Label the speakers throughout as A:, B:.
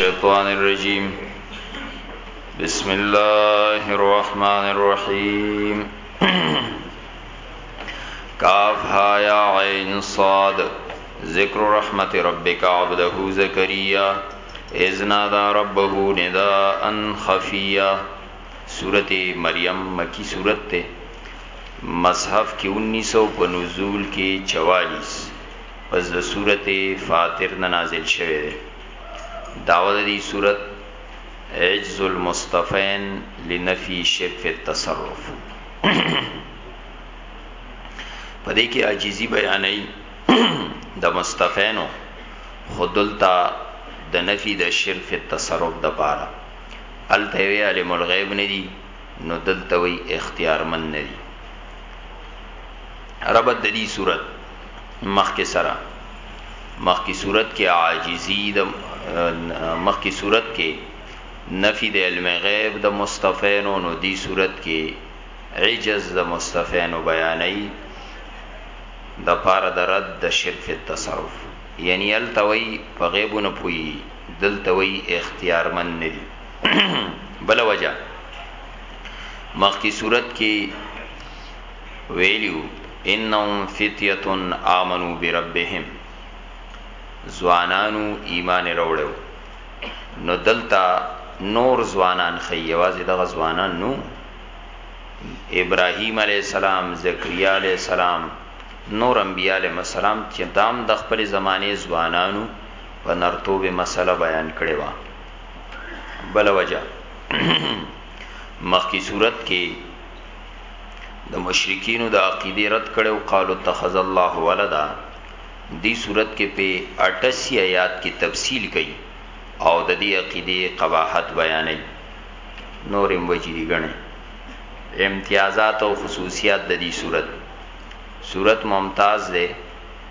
A: الشيطان الرجيم بسم الله الرحمن الرحيم کاف ها یا عین صاد ذکر رحمت ربک عبده زکریا اذ نادى ربه نداء خفیا سورت مریم مکی سورت ته مصحف کې 1900 په نزول کې 44 پس د صورت فاتر نه نازل شوه دی داوه د دې صورت عجز المصطفین لنفی شرک فی التصرف پدې کې عاجزی بیانې د مصطفینو خودلتا د نفی د شرک فی التصرف د پاره الته وی علم الغیب نه دی نو دلته وی اختیارمن نه دی ربط د دې صورت مخکې سره مخکې صورت کې عاجزی د مخکې صورت کې نفي د علم غیب د مستفین او نو دی صورت کې عجز د مستفین بیانې د پاره د رد د شرک فی التصرف یعنی التوی په غیبونه پوی دلتوی اختیارمن نه دی بل وجہ مخکې صورت کې ویلي وو، انهم فتیة آمنوا بربهم، ځوانانو ایمان راوړی وو، نو دلته نور ځوانان ښيي، یوازې دغه ځوانان نه وو، ابراهیم علیه السلام، زکریا علیه السلام، نور انبیا علیهم السلام چې دا هم د خپلې زمانې ځوانان وو، په نرتوب یې مسله بیان کړې وه. بله وجه مخکې صورت کې د مشرکینو د عقیده رد کړي او قالو اتخذ الله ولدا دی صورت کې په 88 آیات کې تفصیل کړي او د دې عقیده قباحت بیانې نور هم وجری غني امتیازات او خصوصیات د دې صورت صورت ممتاز ده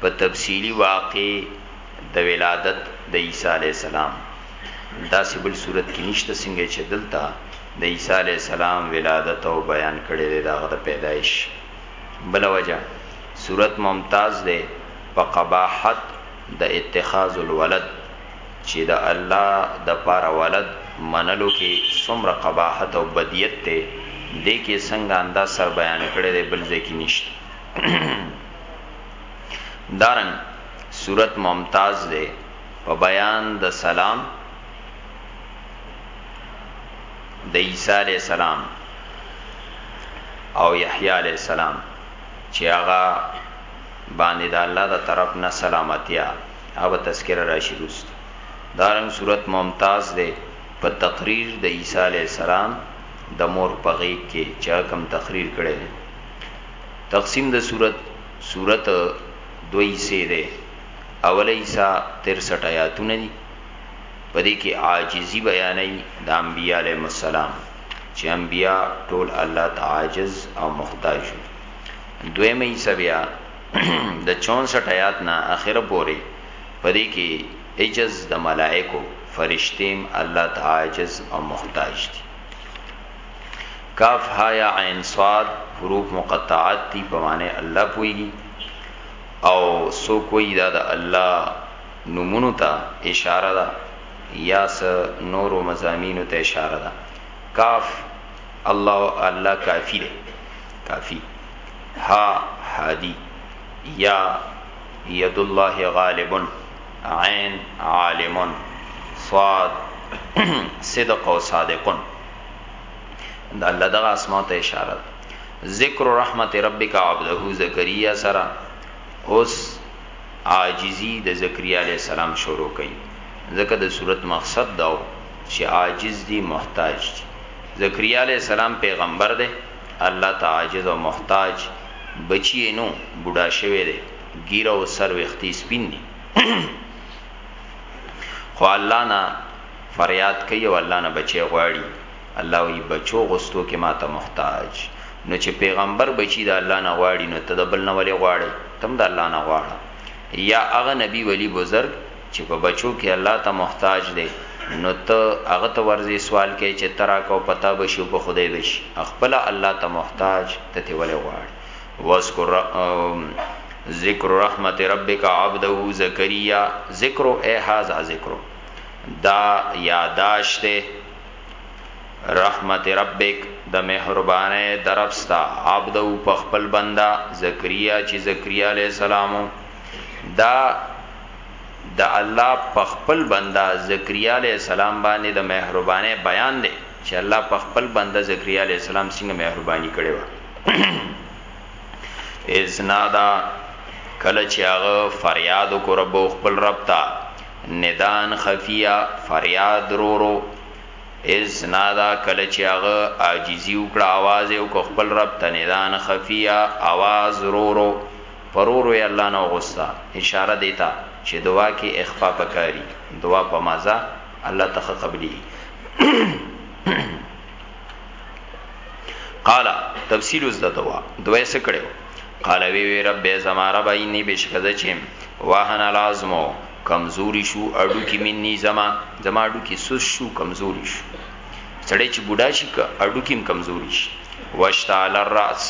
A: په تفصیلی واقع د ولادت د عیسی علی السلام دا سبل صورت کې نشته څنګه چې دلته د عیسی علیه السلام ولادت او بیان کړی دی د هغه د پیدایش بله وجه سورت ممتاز دی په قباحت د اتخاذ الولد چی د الله د پاره ولد منلو کی څومره قباحت او بدیت دی دی کی څنګه انداز سر بیان کړی دی بل ځای کی نشته دارنګ سورت ممتاز دی په بیان د سلام د عیسی علی السلام او یحیی علی السلام چې هغه باندې د الله د طرف نه سلامتیا هغه تذکرہ راشي دوست دارنګ صورت ممتاز دی په تقریر د عیسی علی السلام د مور په غیږ کې چې کوم تقریر کړي دي تقسیم د صورت صورت دوی سي ده اوله عیسی 63 آیاتونه دي په دې کې عاجزي بیانوي د انبیاء علیهم السلام چې انبیاء ټول الله ته عاجز او محتاج دي دویمه یې سبیا د 64 آیات نه اخره پورې پدې کې عجز د ملائکو فرشتیم الله تعاجز او محتاج دي کاف ها یا عین صاد حروف مقطعات دي په معنی الله پوي او سو کوئی دا د الله نومونو ته اشاره ده یا څه نورو مضامینو ته اشاره ده کاف الله الله کافی ده کافی ها هادی یا ید الله غالب عین عالم صاد صدق او صادقون د الله دغه اسماء ته اشاره ده ذکر رحمت ربک عبده زکریا سره اوس عاجزي د زکريا عليه السلام شروع کوي ځکه د سورت مقصد دا وو چي عاجز دي محتاج دي زکريا عليه السلام پيغمبر دی الله ته عاجز او محتاج بچي يې نو بوډا شوی دی ږيره او سر ويښته يې سپين دي خو الله نه فرياد کوي او الله نه بچي غواړي الله وایی، بچو غوستو کې ماته محتاج، نو چې پیغمبر بچی د الله نه غواړي نو ته د بل نه ولې غواړې؟ ته هم د الله نه غواړه، یا هغه نبی ولي بزرګ چې په بچو کې الله ته محتاج دی نو ته هغه ته ورځې سوال کوې چې ته راکه او په تا به شي او په خدای به شي، خپله الله ته محتاج ته ترې ولې غواړې؟ وذکر ذکر رحمت ربک عبده زکریا ذکر ای هذا ذکر دا یاداشت رحمت ربک د مهربانه دربستا عبدو په خپل بندا زکریا چې زکریا علی السلام دا د الله په خپل بندا زکریا علی السلام باندې د مهربانه بیان دی چې الله په خپل بندا زکریا علی السلام څنګه مهرباني کړې و اذنا دا کله چې هغه فریاد وکړ په خپل رب ته نداء خفیه، فریاد ورو ورو، اذ نادی کله چې هغه عاجزي وکړه، آواز یې وکړ، خپل رب ته، نداء خفیه، آواز ورو ورو، په ورو ورو یې الله نه وغوښته، اشاره دې ته چې دعا کې اخفاء پکاري، دعا په مزه الله ته ښه قبلېږي. قال تفصیل از دتوا دوی څه کړو قال وی وی رب زما رب اینی بشکد چم واهن لازمو کمزوري شو اډو کې مني زما زما اډو کې سوس شو کمزوري شو سړی چې بوډا شي که اډو کې کمزوري شي واشتعل الراس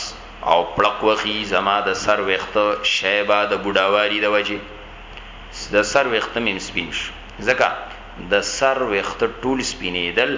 A: او پړق وخی زما د سر وخت شیبا د بوډاواری د وجه د سر وخت مم سپین شو ځکه د سر وخت ټول سپینېدل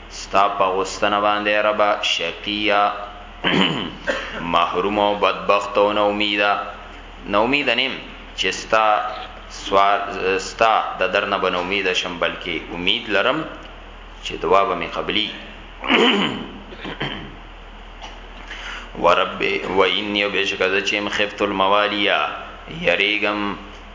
A: ستا په غوستنه باندې ربا شقیا محروم او بدبخت او نو امیدا نو امید نیم چې ستا سوال ستا د درنه بن امید شم بلکې امید لرم چې دعا به می قبلی ورب و انی بشکذ چیم خفت الموالیا یریګم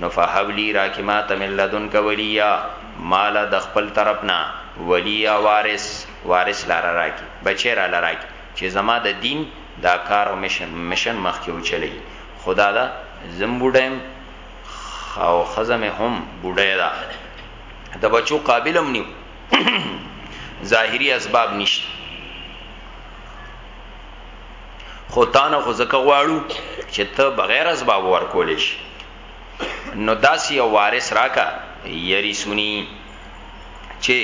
A: نو فهب لي راکي ماته من لدنک وليا ماله د خپل طرف نه وليا وارث وارث لاره راکي بچی راله راکي چي زما د دين دا کار او مشن مشن مخکي وچلوي خدا ده زه هم بوډه يم او ښځه مي هم بوډه ده د بچو قابل هم نيو ظاهري اسباب نشته خو تانه خو زکه غواړو چې ته بغیر اسباب ورکول شي نو داسې یو وارث راکا یری سنی چې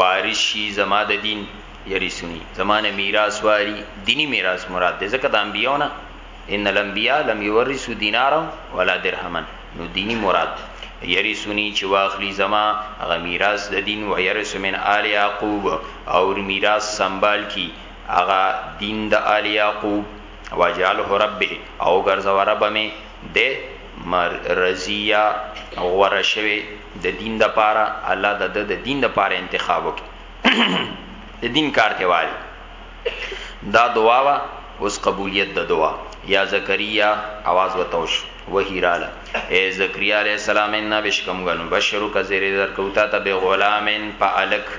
A: وارث شي زما د دین یری سنی زمانه میراث واری دینی میراث مراد ده زکه د انبیونه ان الانبیاء لم یورثوا دینارا ولا درهما نو دینی مراد یری سنی چې واخلی زما غ میراث د دین و یرث من آل یعقوب او میراث سنبال کی هغه دین د آل یعقوب واجعله ربه او ګرځوه رب می د مرضیه غوره شوی د دین د پاره الله د د دین د پاره انتخاب وکي د دین کار ته وایي دا دعا وا اوس قبولیت د دعا یا زکریا आवाज وتوش وهیراله اے زکریا علیہ السلام ان بشکم غنو بشرو کذری درکوتا ته به غلامن پالک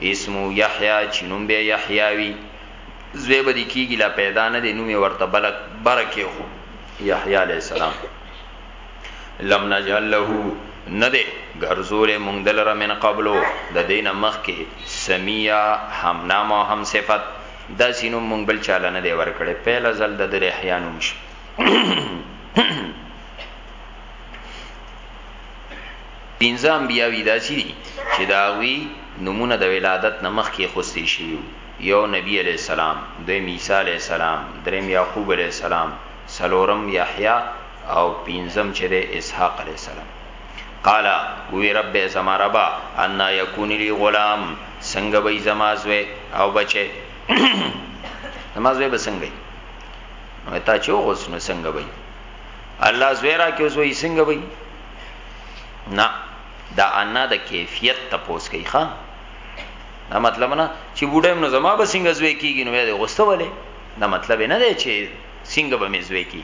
A: اسمه یحیی چی نوم به یحیی وی زوی به دی کیږی لا پیدا نه دی نوم یې ورته بل بره کیښود یحیی علیه السلام لم نجعل له نه دی ګرځولې مونږ دلره من قبلو د دین مخکې سمیا هم نام او هم صفت دا سینو مونږ بل چاله نه دی ورکړې پهله ځل د دل احیانوم شو پنځه انبیاوی داسی دی چی دهغوی نومونه د ولادت نه مخکی اخستی شوی وو یو نبی علیه السلام دویم عیسی علیه السلام دریم یعقوب علیه السلام څلورم یحیی او پنځم چی دی اسحاق علیه السلام قال وی رب زما ربا انا یکون لی غلام څنګه به زما زوی او بچی زما زوی به څنګه نو تا چې اوس نو څنګه وای الله زوی را کې اوس وای څنګه وای نه دا انا د کیفیت تپوس کوي ښا دا مطلب نه چې بوډم نو زما به څنګه زوی کیږي نو یې غوسته ولې دا مطلب نه دی چې څنګه به مې زوی کی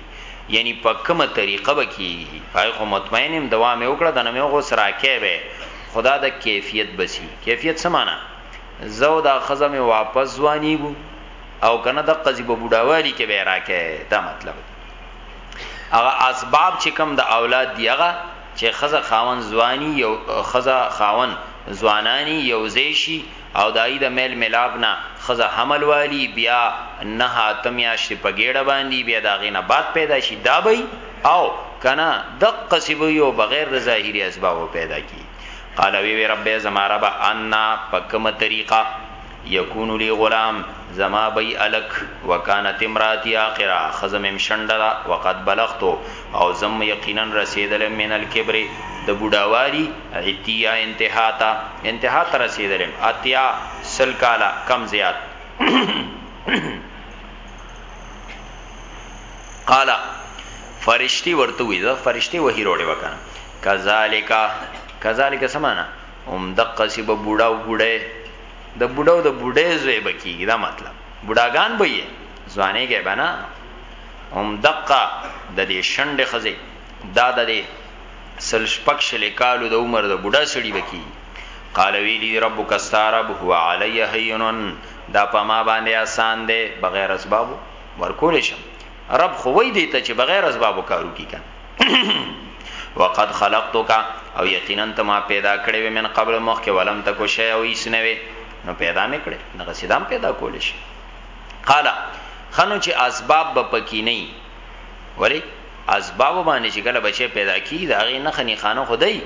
A: یعنی په کومه طریقه به کیږي پای خو مطمئنم دوام وکړه د نمې غوس راکې به خدا د کیفیت بسی کیفیت سمانا زو دا خزم واپس ځوانیګو او کنه د قضیب بوډاوالی کې به راکې دا مطلب دی هغه اسباب چې کم د اولاد دی هغه چې خزه خاون ځواني یو خزه خاون ځوانانی یو زیشي او دای د میل ملاپ نه خزه حمل والی بیا نه اتمیاش په ګډه باندې بیا دا غینه بعد پیدا شي دا به او کنا د قصبو یو بغیر د ظاهری اسباب پیدا کی قال وی رب زما رب ان په کومه طریقه یکون لی غلام زما به یی الک وکانت امراتی عاقرا ښځه مې هم شنډه ده وقد بلغت او زه هم یقینا رسیدلی یم من الکبر د بوډاوالی عتیا انتها ته انتها ته رسیدلی یم اتیا سل کاله کم زیات قال فرشتي ورته وی زه فرشتي وحی روړې وکنه کذالک کذالک سمانا هم دقسی به بوډا او بوډی د بوډا او د بوډی زوی به کیږي دا مطلب بوډاګان به یې ځوانې کې بنا هم دقه د دې شنډې خزه دا د دې سل شپک شل کالو د عمر د بوډا سړي بکی قال ویلی ربک استرب هو علی هینن دا په ما باندې آسان دی بغیر اسباب ورکول شم رب خو وای دی ته چې بغیر اسبابو کارو کی کنه وقد خلقتک او یقینا ته ما پیدا کړې و من قبل مخ کې ولم تکو شی او هیڅ نه وي نو پیدا مې کړې نه غسیدام پیدا کول شي قال خنو چې اسباب به پکې نه ولی اسباب باندې چې کله بچي پیدا کی دا غي نه خني خانه خدای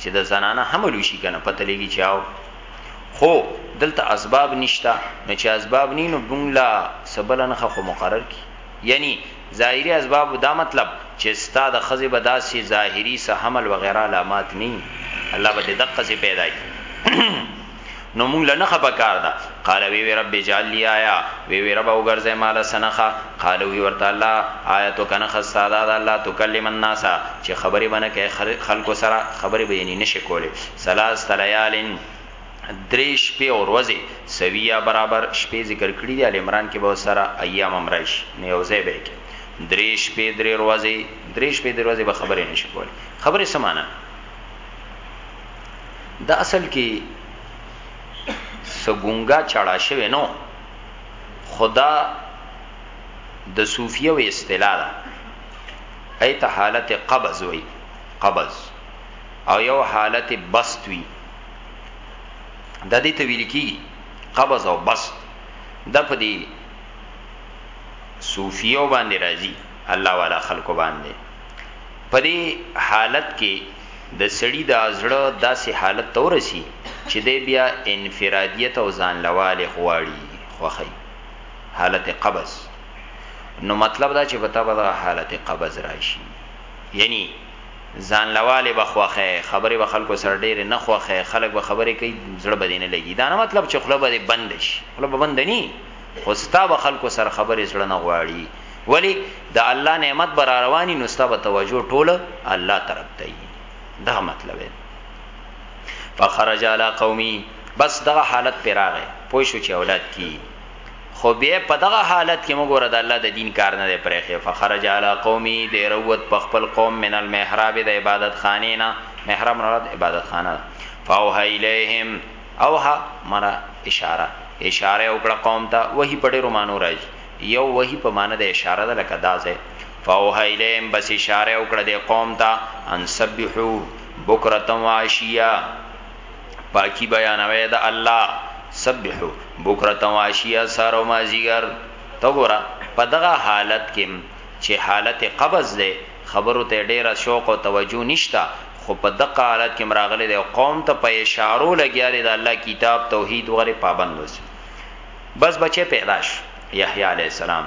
A: چې د زنانه حمل وشي کنه پته لګي چې او خو دلته اسباب نشته نو چې اسباب ني نو بنګلا سبل نه خو مقرر کی یعنی ظاهری اسباب دا مطلب چې ستا د خزه بداسي ظاهری سه حمل وغیرہ علامات ني الله به دقه سي پیدا کی نو مونږ له نخه پکار ده قال وی وی رب اجعل لي آیا وی وی رب وګرځه مال سنخه قال وی ورته الله آیا تو کنه خساده ده الله تکلم الناس چې خبرې باندې کې خلکو سره خبرې به یې نشي کولې ثلاث لیال درې شپې او ورځې سویه برابر شپې ذکر کړي دي ال عمران کې به سره ایام امرش نه یو ځای به کې درې شپې درې ورځې درې شپې درې ورځې به خبرې نشي کول خبرې سمانه دا اصل کې سګونګا چاړه شوی نو خدا د صوفیو اصطلاح ده ایت حالت قبض وای قبض او یو حالت بست وی د دې ته ویل کیږي قبض او بست د په دې صوفیو باندې راځي الله والا خلکو باندې په دې حالت کې د سړی د ازړه داسې حالت تورسی چې د بیا انفرادیت او ځان لواله غواړي خوخی حالت قبض نو مطلب دا چې په تبه حالت قبض راشي یعنی ځانلوالې به خوښې، خبرې به خلکو سره ډېرې نه خوښې، خلک به خبرې کوي، زړه به دې نه لګي، دا نه مطلب چې خوله به دې بنده شي، خوله به بنده ني، خو ستا به خلکو سره خبرې زړه نه غواړي، ولې د الله نعمت به را روان وي، نو ستا به توجه ټوله الله طرف ته وي، دغه مطلب دی. فخرج علی قومه بس دغه حالت پرې راغی، پوه شو چې اولاد کېږي. خو بیا په دغه حالت کې موږ ورته الله د دین کار نه دی پرېخې فخرج علی قومي د روت په خپل قوم من المحراب د عبادت خانه نه محراب مراد عبادت خانه فوه الیهم اوها مرا اشاره اشاره وکړه قوم ته وਹੀ پټه رومانو راځي یو وਹੀ په معنی د اشاره ده لکه دازه فوه الیهم بس اشاره وکړه د قوم ته ان سبحو بکرتم واشیا پاکی بیانوي د الله سبحو بکرتا واشیا سار او مازیګر ته ګوره په دغه حالت کې چې حالت قبض ده خبرو ته ډیره شوق او توجه نشتا خو په دغه حالت کې مراغله ده قوم ته په اشارو لګیا دی د الله کتاب توحید وغره پابند وسی بس بچي پیدا شو یحیی علی السلام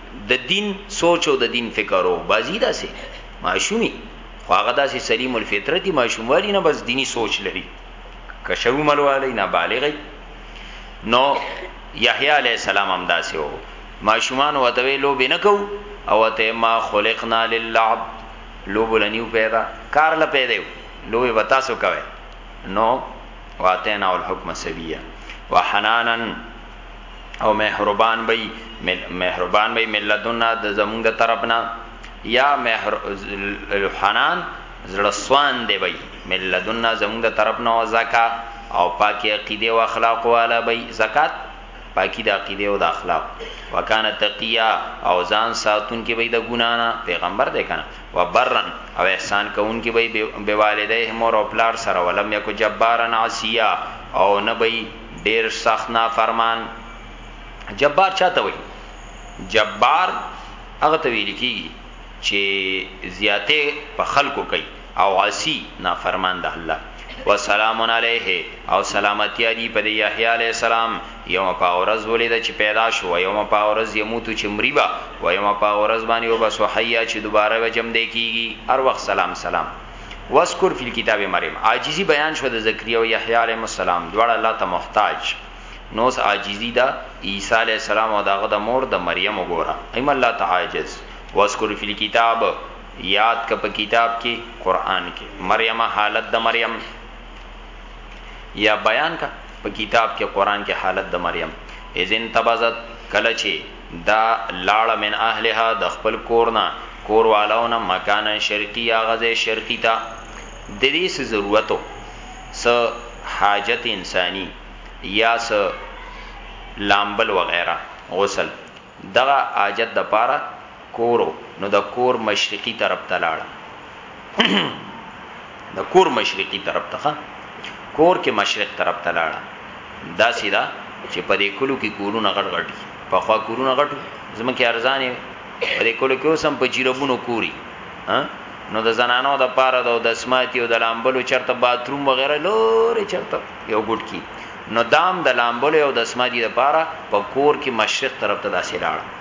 A: د دین سوچ او د دین فکر او بازی داسې ماشومی خو هغه داسې سلیم الفطرت دی ماشوموالی نه بس دینی سوچ لري کشرو ملوالی نه بالغی نو یحیی علی السلام هم داسې وو ماشومان وتوی لو بنکو او ته ما خلقنا للعب لو بلنیو پیدا کار لا پیدا لو به تاسو کوي نو واتینا الحکم سبیه وحنانن او مهربان به مهربان به ملتونه د زمونږ د طرفنا یا مهر الحنان زړه سوان دی به ملتونه زمونږ د طرفنا او زکا او پاکي عقیده او اخلاق والا به زکات پاکي د عقیده او د اخلاق وکانه تقیا او ځان ساتون کې به د ګنا نه پیغمبر دی کنه وبرن او احسان کوون کې به به والدې مور او پلار سره ولم یکو جبارن عصیا او نه به ډیر سخت نافرمان جبار چاته وای جبار هغه ته ویل کیږي چې زیاته په خلکو کوي او عاصی نافرمان د الله وسلام علیه او سلامتی علی په یحیی علی السلام یوم پاورز ولید چې پیدا شو یوم پاورز یموت چې مریبا و یوم پاورز باندې وبسو حیا چې دوباره وجم دی کیږي هر وخت سلام سلام واذکر فی الكتاب مریم عاجزی بیان شو د زکریا او یحیی علیهم السلام دواړه الله ته محتاج نو اس عاجزی دا عیسی علیه السلام او داغه د مور د مریم وګوره ایم الله ته عاجز واذکر فی الكتاب یاد ک په کتاب کې قران کې مریم حالت د مریم یا بیان کا په کتاب کې قران کې حالت د مریم اذن تبزت کله چې دا لاړه من اهلها د خپل کور نه کور والو نه مکانا شرقی هغه ځای شرقی ته ددی څه ضرورت و څه حاجت انسانی یا څه لامبل وغیره غسل دغه حاجت دپاره کور و نو د کور مشرقی طرف ته لاړه. د کور مشرقي طرف ته کور کې مشرق طرف ته لاړه دا سیدا چې په دې کلو کې کورونه غړ غړ دي په خوا کورونه غټو زموږ کې ارزانې په دې کلو کې اوسم په جیربونو کوري ها نو د زنانو د پاره د دسماتی او د لامبلو چرته باتروم وغیرہ لوري چرته یو ګډ کی نو دام د لامبلو او دسماتی د پاره په کور کې مشرق طرف ته داسې لاړ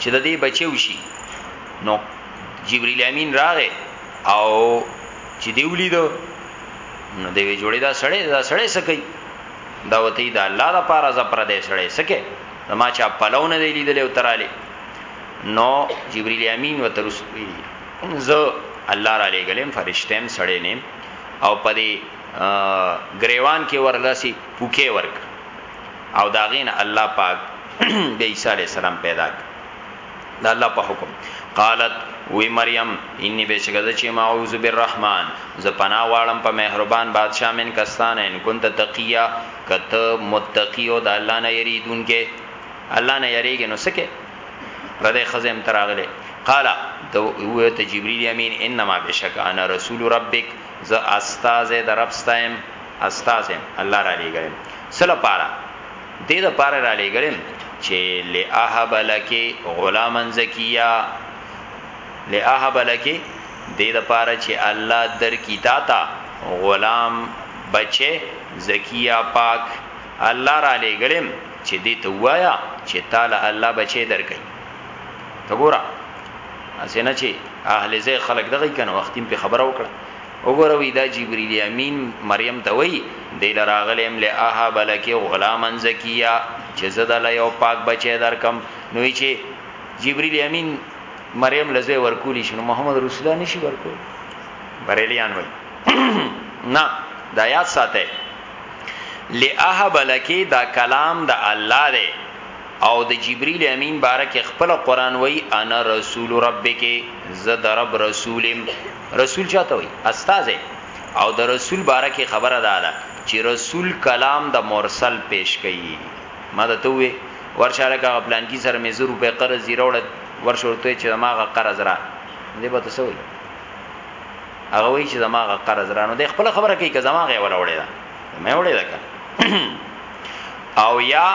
A: چې د دې بچي وشي نو جبرئیل امین راغې او چې دی ولیدو نو دی وی جوړی دا سړی دا سړی سکی دا وتی دا الله د پاره ز پر دې سړی سکی ما چا پلوونه دی لیدل او تراله نو جبرئیل امین و ترس زه الله را لګلم فرشتم سړی نیم او پدې گریوان کې ورلسی پوکې ورک او دا غین الله پاک د عیسی علی السلام پیدا کړ د الله په حکم قالت وی مریم انی بشکد چې ما اعوذ بالرحمن ز پنا واړم په مهربان بادشاہ من کستان ان كنت تقیا کت متقی او د الله نه یریدون کې الله نه یریږي نو سکه پردې خزم تراغله قال تو هو ته جبريل امين انما بشک انا رسول ربك زه استازی د رب ستایم استازی الله را لېګلم سل پاره دې د پاره را لېګلم چې لئهب لکی غلامن زکیه لئهب لکی دې د پاره چې الله در کی تا تا غلام بچي زکیه پاک الله را لېګلم چې دې ته وایا چې تعالی الله بچي درکې وګوره اسنه چې اهل زې خلک دغه کنه وختیم په خبره وکړه وګوره وی دا جبرئیل امین مریم ته وی د لراغلم له اها بلکې غلامن زکیه چې زدا له یو پاک بچی درکم نوې چې جبرئیل امین مریم لزوی ورکولی شنو محمد رسول الله نشي ورکول بریلیان وای نه دا یاد ساته لئه بلکی دا کلام د الله دی او د جبريل امين باره کې خپل قران وای انا رسول ربک ز د رب رسولم رسول چاته وای استاد او د رسول باره کې خبره داله چې رسول کلام د مرسل پیش کوي ما د توې ورشاله کا پلان کی سره مې زرو په قرض دی روړ ورشورته چې ماغه قرض را دې به تاسو وي هغه وی چې زماغه قرض رانو د خپل خبره کوي که زماغه ولا وړي دا مې وړي دا او یا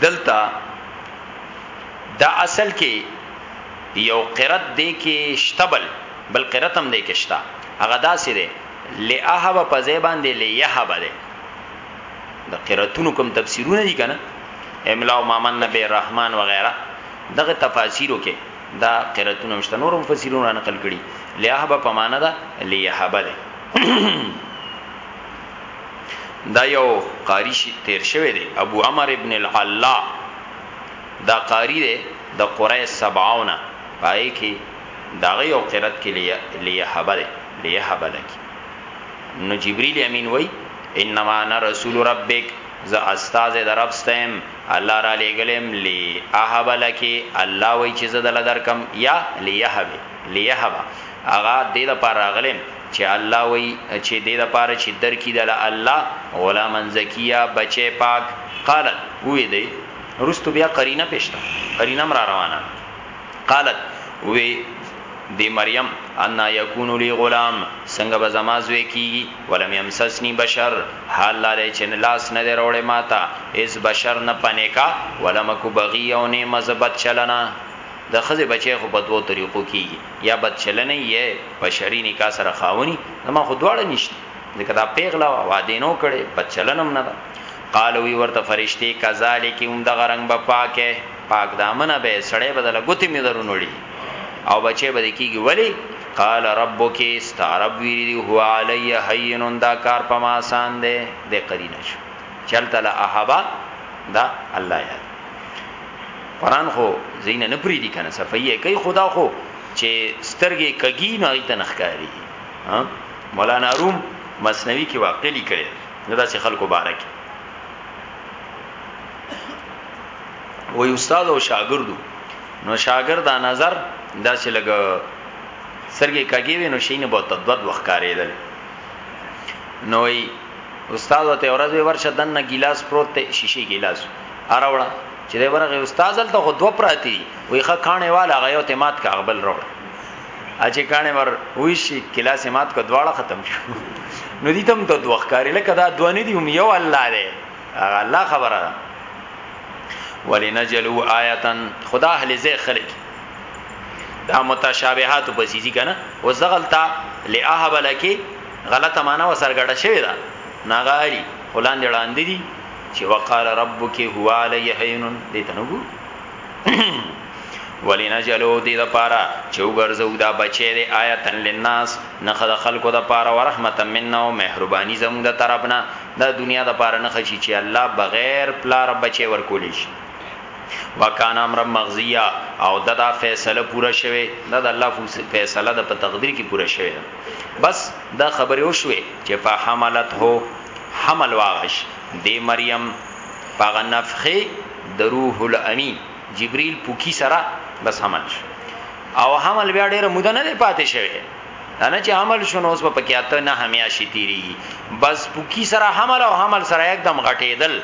A: دلته دا اصل کې یو قرت دی کې شتبل بل قرت هم دی کې شتا هغه دا سي دی لئهب په ځای باندې لئهب دی د قراتونو کوم تفسیرونه دي کنه املا او مامن نبی الرحمن وغیرہ دغه تفاسیرو کې دا قراتونه مشته نور مفسرون نقل کړي لئهب په معنا دا لئهب دی دا یو قاری شي تیر شوی دی ابو عمر ابن العلا دا قاری دی د قرای سبعونه پای کې داغه یو قرات کې لیحبه دی لیحبه لکی نو جبرئیل امین وای انما انا رسول ربک ز استاد درب ستم الله را لګلم لی احب لکی الله وای چې زدل درکم یا لیحبه لیحبه اغا دې لپاره غلم چه الله وایی چه دی لپاره چه درکی دله الله غلامن زکیه بچه پاک قالت وی دی روستو بیا قرینه پیشته قرینه مرا روانه قالت وی دی مریم ان یکون لی غلام څنګه به زما زوی کیږي ولم یمسسنی بشر حال لاره چې لاس نه دروړې ماته اس بشر نه پنیکا ولم کو بغی او نه مزبت چلنا د خزه بچی خو په دوو طریقو کیږي یا بد چلنی یې په شری نکاح سره خاونی زما خو دواړه نشته ځکه دا پیغله واده نو کړي بد چلنم نه ده قالو وی ورته فرشتي کذالک هم د غرنګ به پاکه پاک دامن به سړې بدل غوتی می درونړي او بچي به کیږي ولی قال ربک استعرب ویری هو علی هین دا کار په ما آسان ده د قرینه شو چلته لا احبا دا الله یاد قران خو زین نه پری دي کنه صفایه کوي خدا خو چې سترګې کګی نه ایت نه ښکاری ها مولانا روم مسنوی کې واقع لیکل نه داسې خلکو بارک وای استاد او شاګردو نو شاګرد دا نظر داسې لګ سرګې کګی وینو شینه بہت تدود وخکارېدل نوې استاد ته ورځ ورشه دنه ګلاس پروت ته شیشې ګلاس اراوړه چې دی ورغه استاد دلته خو دوه پراتی وي ښه کانه والا غيو ته مات کا غبل روړ اچې کانه ور وی شي کلاس مات کو دواړه ختم شو نو دي تم ته دوه ښکاری لکه دا دوه نه دی هم یو الله دی الله خبره ده ولنجلو آیتن خدا اهل زه خلق دا متشابهات په سيزي کنه او زغلتا لاهب لکی غلطه معنا وسرګړه شوی دا ناغاری ولان دی وړاندې دي چې وقال ربک هو علی هین دې ته نو ګور ولنجلو دې د پاره چې وګرځو دا بچي دې آیتن للناس نخد خلکو د پاره ورحمت مننا او مهرباني زموږ د طرفنا دا دنیا د پاره نه خشي چې الله بغیر پلار بچي ورکول شي وکانا امر مغزیه او دا, دا فیصله پوره شوه دا د الله فیصله د په تقدیر کې پوره شوه بس دا خبره وشوه چې فحملت هو حمل واغش دی مریم پاغه نفخه د روح الامین جبرئیل پوکی سره بس حمل شو او حمل بیا ډیره موده نه پاتې شوه نه چې حمل شونه اوس په کیاته نه همیاشي تیری بس پوکی سره حمل او حمل سره یکدم غټیدل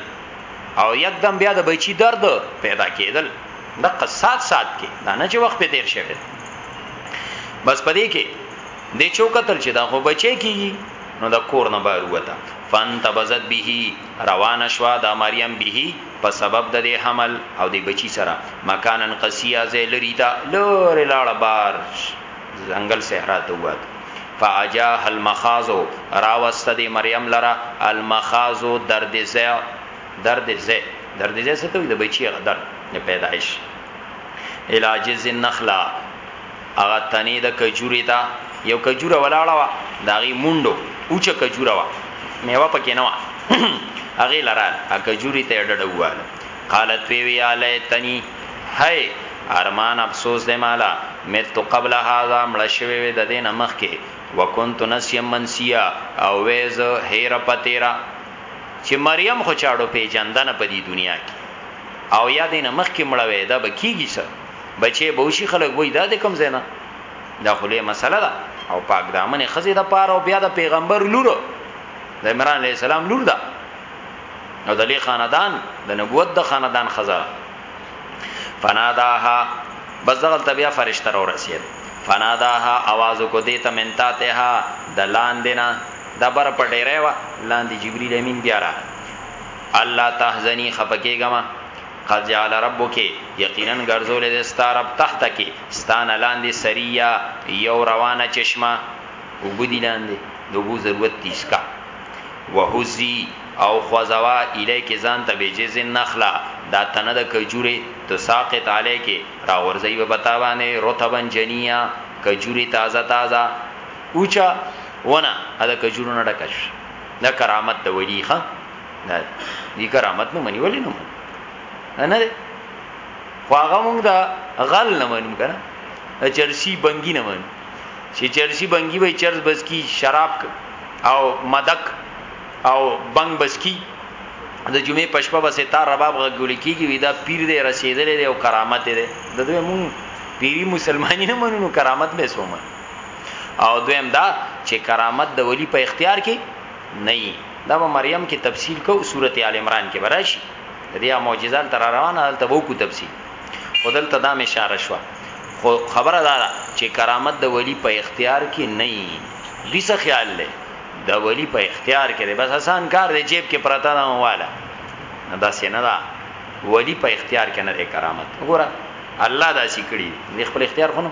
A: او یکدم بیا د بچی درد پیدا کیدل دغه سات سات کې نه چې وخت په تیر شوه بس پدې کې د چو قتل چې دا خو بچی کیږي نو د کور نه بار وته فن تبزت به روان شوا د مریم به په سبب د حمل او د بچی سره مکانن قصیا زې لری تا لور لاړه بار ځنګل صحرا ته وات فاجاه المخازو راوست د مریم لرا المخازو درد زې درد زې درد زې ستوي د بچی غدر د پیدایش علاج النخلا هغه تنې د کجورې ته یو کجوره ولاړه وه، د هغې مونډو اوچه کجوره وه، مېوه پکې نه وه، هغې له راله هغه کجورې ته یې ډډه ووهله، قالت ویې وې، یا لیتنی، هۍ ارمان افسوس دی ماله، متت قبل هذا، مړه شوې وې د دې نه مخکې، وکنت نسیا منسیا، او وې زه هېره په تېره، چې مریم خو چاړو پېژنده نه په دې دنیا کې، او یا دې نه مخکې مړه وی، دا به کېږي څه؟ بچي به وشي خلک وای دا د کم زینا دا خله مسله ده او پاک دامن خزه د پاره او بیا د پیغمبر لور د عمران علی السلام لور ده نو د لی خاندان د نبوت د خاندان خزه فناداها بس دغه تبیا فرشتہ را رسید فناداها आवाज کو دیته منتا ته د لاندینا د بر پټیره وا لاندې جبرئیل امین بیا را الله تحزنی خپکیګما قد جعل ربک یقینا ګرځولی دی ستا رب تحتک ستا نه لاندې سریا یو روانه چشمه اوبه دي لاندې د اوبو ضرورت دي څکه وهزي او خوځوه الیک ځان ته بجز النخله دا تنه د کجوري تساقط علیک راغورځي به بتا باندې رطبا جنیا کجوري تازه تازه اوچا ونه دا کجورونه ډکش دا کرامت د ولی ښه نه دي کرامت نه مني ولې نه مني نه دي خو هغه موږ دا غل نه منو کنه چرسی بنګي نه منو چې چرسی بنګي وي چرس بس کی شراب او مدک او بنګ بس کی د جمعې پښپا بسې تا رباب غږول کیږي وی دا پیر دی رسیدلې دی او کرامت دی د دوی مون پیری مسلمانی نه منو کرامت به سومه او دویم دا چې کرامت د ولی په اختیار کې نه یی دا به مریم کې تفصیل کو سورته آل عمران کې براشي د دې معجزات تر روانه دلته وو کو تفصیل خودل ته دا مې اشاره شو خو خبره دا ده چې کرامت د ولی په اختیار کې نه یی دوی څه خیال لري د ولی په اختیار کې دی بس آسان کار دی جیب کې پراته نه واله نه دا سینه دا ولی په اختیار کې نه دی کرامت وګوره الله دا سې کړی دی خپل اختیار خونو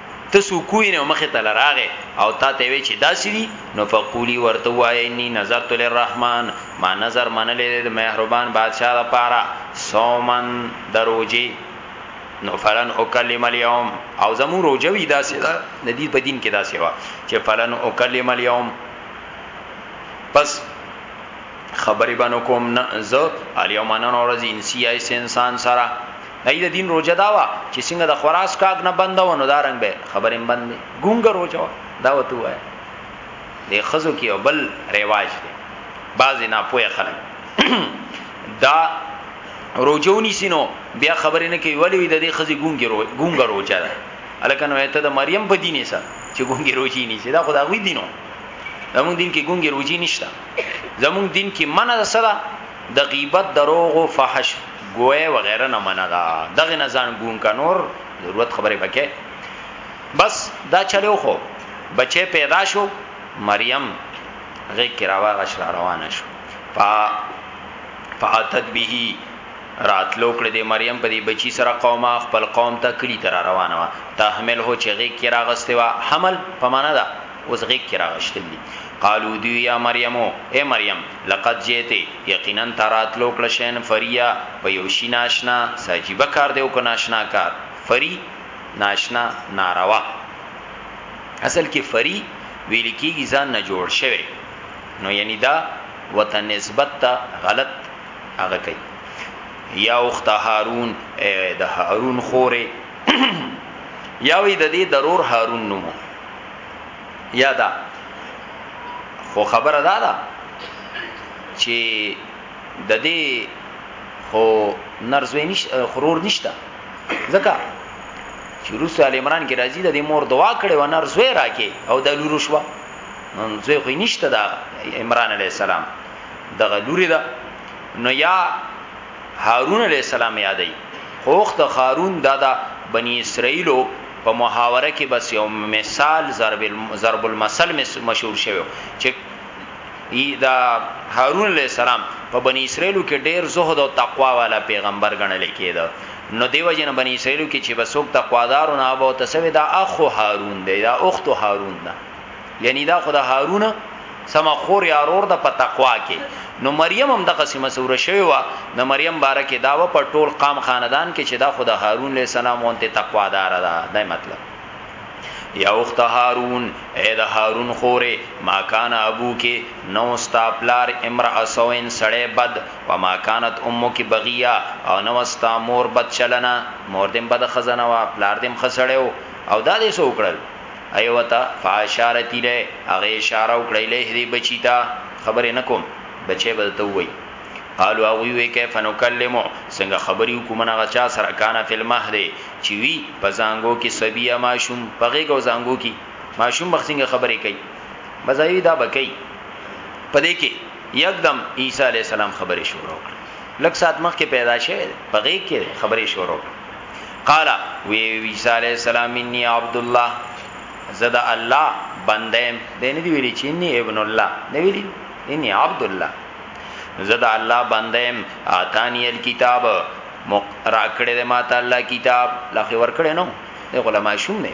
A: ته سوکوی نه مخه تل راغه او تا ته وی چې داسې دي نو فقولی ورته وای انی نظرت للرحمن ما نظر منلې د مهربان بادشاہ لپاره صومن دروجی نو فلن اکلم اليوم او زمو روجوی داسې ده د دې په دین کې داسې وا چې فلن اکلم اليوم پس خبرې بنو کوم نه زه اليوم نن ورځ انسی ایس انسان سره دای د دین روزه دا وا چې څنګه د خراس کاګ نه بنده و نو دا رنگ به خبرې بندې ګونګ روزه وا دا وته وای د خزو کې او بل ریواج دی بعض نه پوهه خلک دا روزونی سينو بیا خبرې نه کوي ولی د دې خزي ګونګ رو ګونګ روزه ده الکه نو ته د مریم په دیني سره چې ګونګ روزي نه سي دا خدای غوي دینو زمون دین کې ګونګ روزي نشته زمون دین کې منع سره د غیبت دروغ او فحش ګوې وغیرہ نه منه دا دغه نه ځان ګون کا نور ضرورت خبره پکې بس دا چلو خو بچې پیدا شو مریم غې کراوا غش را روانه شو پا فاتت به راتلو کړ دې مریم په دې بچی سره قومه خپل قوم ته کلی تر روانه وا تحمل هو چې غې کراغسته وا حمل پمانه دا اوس غیږ کې راغشتل دي قالو دی یا مریمو اے مریم لقد جیته یقینا ترات لو کړه شین فریا په یو شی ناشنا ساجیبه کار دیو کو ناشنا کار فری ناشنا ناروا اصل کې فری ویل کیږي ځان نه جوړ شوی نو یعنی دا وته نسبت ته غلط هغه کوي یا اخت هارون د هارون خوره یا وی د دې ضرور هارون نومو یا دا خو خبره دا ده چې د دې خو نرزوی نش خرور نشته ځکه چې روس ال عمران کې راځي د مور دعا کړي و نرزوی راکې او د لور شو زوی خو نشته دا عمران علی السلام دغه لوري دا نو یا هارون علی السلام یادای خوخت خارون دادا بنی اسرائیلو په محاوره کې بس یو مثال ضرب ضرب المثل مشهور شوی چې دا هارون علیہ السلام په بنی اسرائیلو کې ډیر زهد او تقوا والا پیغمبر ګڼل کېده نو دیو جن بنی اسرائیلو کې چې بسوک تقوادار نه ابو تسوی دا اخو هارون دی دا اخت هارون ده یعنی دا خدا هارون سم خور یا رور د په تقوا کې نو مریم هم د قسم مسور شوی و د مریم باره کې دا و په ټول قام خاندان کې چې دا خدا هارون علیہ السلام وانته تقوا دار ده دا مطلب یا اخت هارون اے د هارون خوره ما کان ابو کې نو ستا پلار امرا سوین سړې بد و ما کانت امو کې بغیا او نو ستا مور بد چلنا مور دم بد خزنه وا پلار دم خسړیو او دا دې سو کړل ایوه ته فاشارت الیه هغه اشاره وکړه الیه دی بچی ته خبرې نکوم بچی به ته وای قالو هغه وی کیف نکلمو څنګه خبرې وکوم هغه چا سره کان فی المهد چې وی په زنګو کې سبی ماشوم پغې کو زنګو کې ماشوم مخڅنګه خبرې کوي بزایوی دا بکی پدې کې یکدم عیسی علی السلام خبرې شروع کړ لک سات مخ کې پیدا شوه پغې کې خبرې شروع کړ قال وی عیسی علیہ السلام انی عبد الله زدا الله بندم دین دی ویلی چې انی ابن الله دی ویلی انی عبد الله زدا الله بندم اتانی الكتاب را کړه د ماته الله کتاب لخي ور کړه نو د علماء شوم نه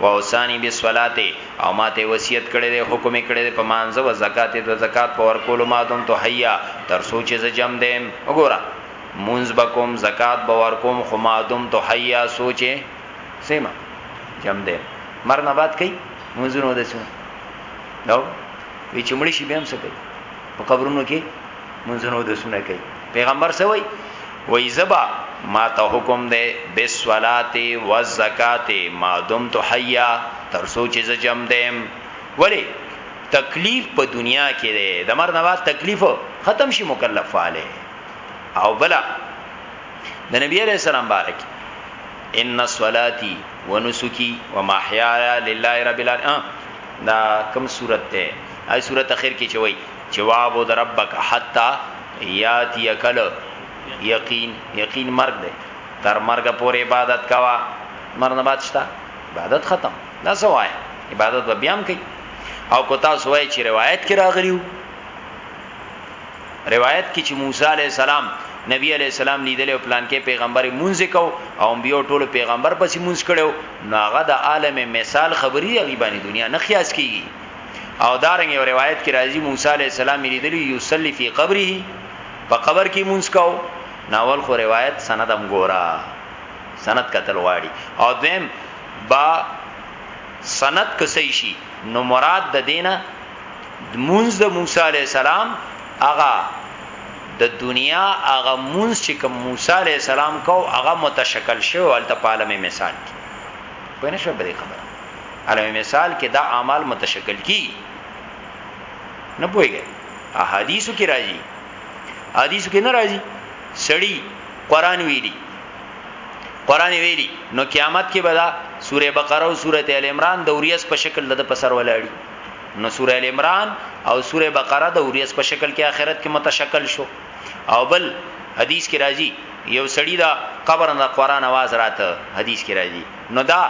A: واوسانی بالصلاته او ماته وصیت کړی دی حکم کړی دی په مانزه او زکات او زکات په ورکول ما دوم تو حیا تر سوچ ز جم دیم وګوره مونز بکوم زکات به ورکوم خو ما دوم تو حیا سوچ سیما جم دیم مر نه بات کوي مونږ نو دسو نو وی چمړي شي به هم سکي په قبرونو کې منځونو د سونه کوي پیغمبر سوي وای زبا ما ته حکم دی بالصلات والزکات ما دمت حیا تر سوچ ز جم دیم ولی تکلیف په دنیا کې دی د مرګ نه بعد تکلیف ختم شي مکلف فاله او بلا د نبی علیہ السلام بارک ان صلاتی ونسکی ومحیایا لله رب العالمین دا کوم صورت ده آی صورت اخر کې چوي چې واعبد ربک حتی یاتیک الیقین، یقین مرګ دی، تر مرګه پورې عبادت کوه، مرګ نه بعد شته؟ عبادت ختم، دا څه وایې؟ عبادت به بیا هم کوي او که تاسو وایې چې روایت کې راغلیو روایت کې چې موسی علی السلام نبی علی السلام لیدل او پلان کې پیغمبر مونږ کو او بیا ټولو پیغمبر پسې مونږ کړو نو هغه د عالم مثال خبري هغه باندې دنیا نه خیاس کیږي او دارنګ یو روایت کې راځي موسی علی السلام لیدلی یصلی فی قبره په قبر کې مونږ کاو ناول خو روایت سندم ګورا سند قتل واړي او دیم با سند کسي شي نو مراد د دینه مونږ د موسی علی السلام اغا د دنیا هغه مونږ چې کوم موسی علی السلام کو هغه متشکل شو الته په عالم مثال کې پوه نه شو بری خبره علی مثال کې دا اعمال متشکل کی نه پويږي احادیثو کې راځي احادیثو کې نه راځي سړی قران ویلی قران ویلی نو قیامت کې بدا سوره بقره او سوره ال عمران د اوریس په شکل د په سر ولاړی نو سوره ال عمران او سوره بقره د اوریس په شکل کې آخرت کې متشکل شو او بل حدیث کې راځي یو سړی دا قبر نه قران आवाज راته حدیث کې راځي نو دا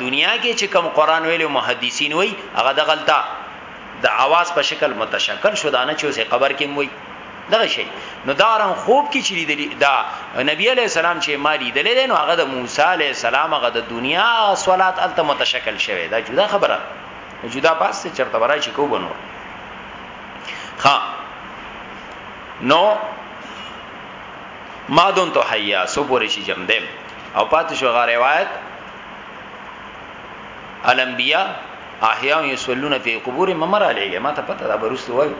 A: دنیا کې چې کوم قران ویلو محدثین وای هغه د غلطه د आवाज په شکل متشکل شو دانه چې اوسې قبر کې وای دغه شی نو دا رنګ خوب کې چری دی دا نبی علی السلام چې مالی دلې نو هغه د موسی علی السلام هغه د دنیا صلات الته متشکل شوی دا جدا خبره جدا باس څه چرته ورای شي کو بنو ها نو ما دون تو حیا سو پوری شي جمدم او پاتې شو غا روایت الانبیاء احیاء یصلون فی قبور ممر علیه ما ته پته دا برست وایو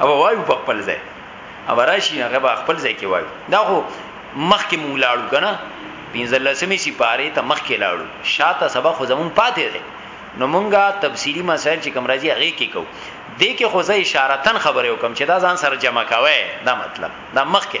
A: او وایو په خپل ځای او راشي هغه په خپل ځای کې وایو دا خو مخکې مونږ لاړو کنه پنځلسمې سپاره ته مخکې لاړو شاته سبا خو زمون پاتې دی نو مونږه تفصیلی مسائل چې کوم راځي هغه کې کو دې کې خو زه اشاره تن خبره وکم چې دا ځان سره جمع کاوه دا مطلب دا مخکې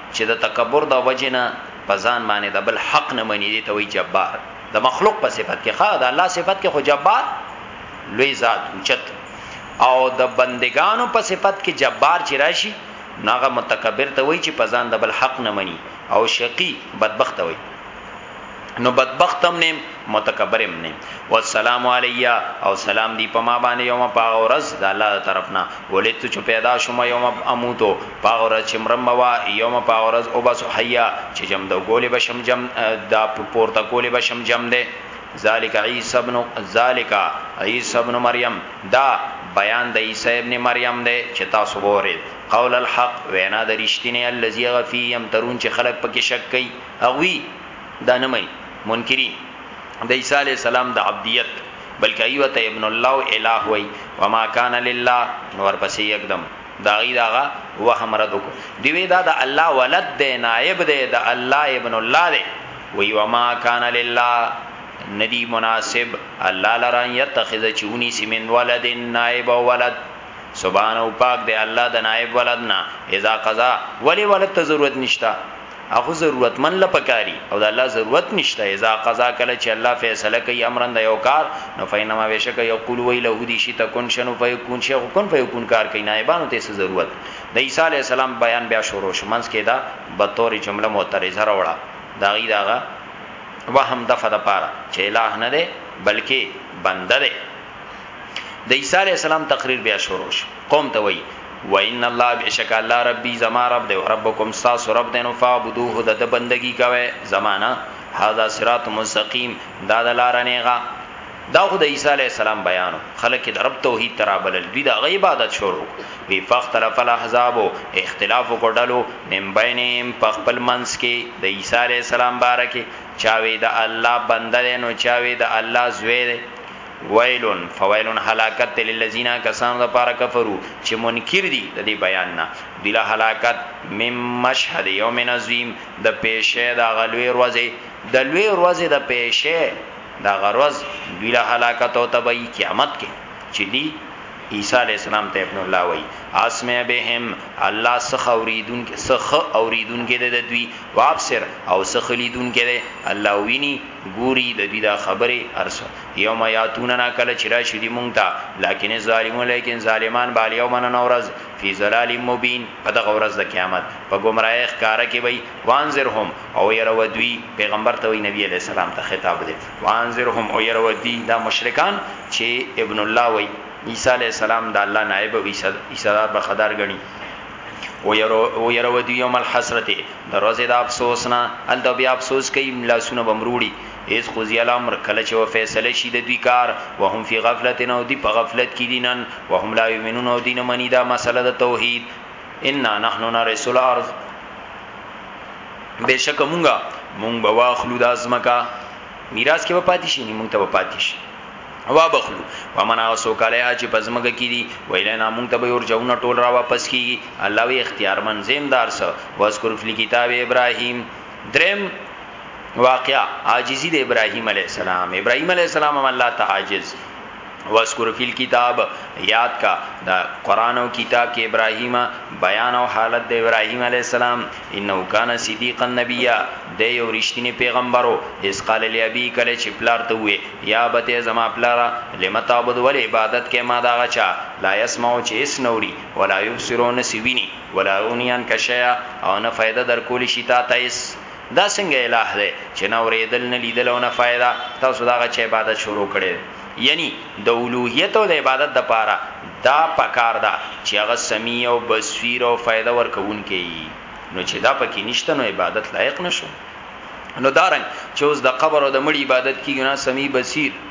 A: چه د تکبر د وجی نه په ځان باندې د بل حق نه منی دی ته وی جبار د مخلوق په صفت کې ښا د الله صفت کې خو جبار لوی ذات اوچت او د بندگانو په صفت کې جبار چې راشي ناغه متکبر ته وی چې په ځان د بل حق نه منی او شقی بدبخت وی نو بدبختم نیم متکبرم نیم والسلام علیا او سلام دی په ما باندې یوم پاغ ورځ د الله تر طرف نه ولید چې پیدا شوم یوم اموتو پاغ ورځ چې مرم وا یوم پاغ ورځ او بس حیا چې جم د ګولې بشم جم دا پورته کولې بشم جم ده ذالک عیسی ابن ذالک عیسی ابن مریم دا بیان د عیسی ابن مریم دی چې تاسو وره قول الحق وینا د رښتینی الذی غفی یم ترون چې خلق پکې شک کوي هغوی دا نه مني منکرین د عیسی علی السلام د عبدیت بلکې ایوه ته ابن الله او الہ وای وما کان لله نور پسې یکدم دا غي داغه وهم رد کو دی وی دا د الله ولد دی نائب دی د الله ابن الله دی وی وما کان لله ندی مناسب الله لرا یتخذ چونی سیمن ولد نائب او ولد سبحان او پاک دی الله د نائب ولدنا اذا قضا ولی ولد ته ضرورت نشتا هغه ضرورتمن له پکاري او د الله ضرورت نشته اذا قضا کله چې الله فیصله کوي امرند یو کار نو فینما بشک یقول وی له دي شي تکون شنو فیکون شي کون فیکون کار کوي نائبانو ته څه ضرورت د عیسی علی السلام بیان بیا شروع شو منځ کې دا به تور جمله معترضه راوړه دا غي داغه وهم دفه د پاره چې الہ نه ده بلکې بنده ده د عیسی علی السلام تقریر بیا شروع شو قوم ته وای وان الله بشک الله ربي زما رب دی ربکم ساس رب دینو فعبدوه د بندگی کوي زمانہ هاذا صراط مستقیم دا د لار نهغه دا خو د عیسی علی السلام بیانو خلک د رب توحید ترابلل دوی د غی عبادت شروع وی فختلف الاحزاب اختلاف وکړلو من بینهم په خپل منس کې د عیسی علی السلام بارکه چاوي د الله بنده نو چاوي د الله زوی ویلون فویلون هلاکت للذین کسان د پاره کفرو چې منکر دي د دې بیان نه دی له هلاکت مم مشهد یوم عظیم د پیشه د غلوی روزه د لوی روزه د پیشه د غروز دی له هلاکت او تبعی قیامت کې چې دی عیسی علی السلام ته ابن الله وای اسمع بهم الله سخ اوریدون کې سخ اوریدون کې د دوی وابصر او سخ لیدون کې الله ویني ګوري د دې دا خبره ارسه یوم یاتوننا کله چې راشي دی مونږ ته لکن ظالمون لیکن ظالمان بال یومن نورز فی ظلال مبین په دغه ورځ د قیامت په گمراهی ښکارا کې وي وانذرهم او ير ودوی پیغمبر ته وی نبی علی السلام ته خطاب دی وانذرهم او ير ودی دا مشرکان چې ابن الله وی عیسی علی السلام د الله نائب وی صد عیسی دار بخدار غنی او يرو او يرو دی یوم الحسرته دروازه د افسوس نه ال د بیا افسوس کوي لاسونه بمروړي اذ قضی الامر کله چې و فیصله شي د دوی کار وهم فی غفلت او دی په غفلت کې دینن وهم لا یمنون او دین منی دا مسله د توحید ان نحنو نرث الارض بشک مونږه مونږ به واخلو د ازمکا میراث کې به پاتې شي نه مونږ ته به پاتې شي وا بخلو ومن اوسو کله چې پزمګ کې دي ویلینا مونږ ته به ورجونه ټول را واپس کیږي الله وی اختیار منظم دار سو واذکر فی کتاب ابراهیم دریم واقعا عاجزی د ابراهیم علی السلام ابراهیم علی السلام هم الله ته عاجز واذکر فی الكتاب یاد کا دا قران او کتاب کې ابراهیم بیان او حالت د ابراهیم علی السلام انه کان صدیقا نبیا د یو رښتینی پیغمبرو اس قال لی ابي کله چې پلار ته وې یا بته زما پلارا لمت عبد ول عبادت کې ما دا غچا لا يسمعو چې اس نوري ولا يبصرون سوینی ولا اونی انک شیا او نه فائدہ در کول شي تا ته اس دا څنګه الہ ده چې نه اوریدل نه لیدل او نه فائدہ تاسو دا غچ عبادت شروع کړي یعنی د اولوہیت او د عبادت د پاره دا پکار ده چې هغه سمیع او بصیر او فائدہ ورکون کوي نو چې دا پکې نشته نو عبادت لایق نشو نو دارنګ چې اوس د قبر او د مړي عبادت کیږي نه سمیع بصیر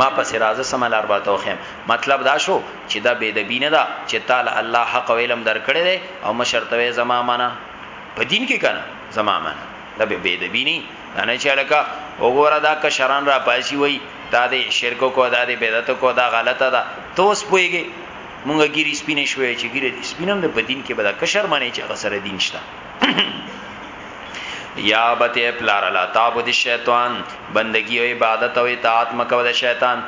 A: ما پس راځه سم لار به توخم مطلب دا شو چې دا بے دبی نه دا چې تعالی الله حق علم درکړي دي او مشرتوي زما معنا په دین کې کنه زما معنا دا به بے دبی نه نه چې لکه وګوره دا کشران را پاسي وای دا د شرک کو دا د بدعت کو دا غلطه ده توس پويږي مونږه ګيري سپینې شوې چې ګيري سپینم د په دین کې به دا کشر معنی چې غسر دین شته یا ابت ای پلار لا تعبد الشیطان بندگی او عبادت او اطاعت مکو د شیطان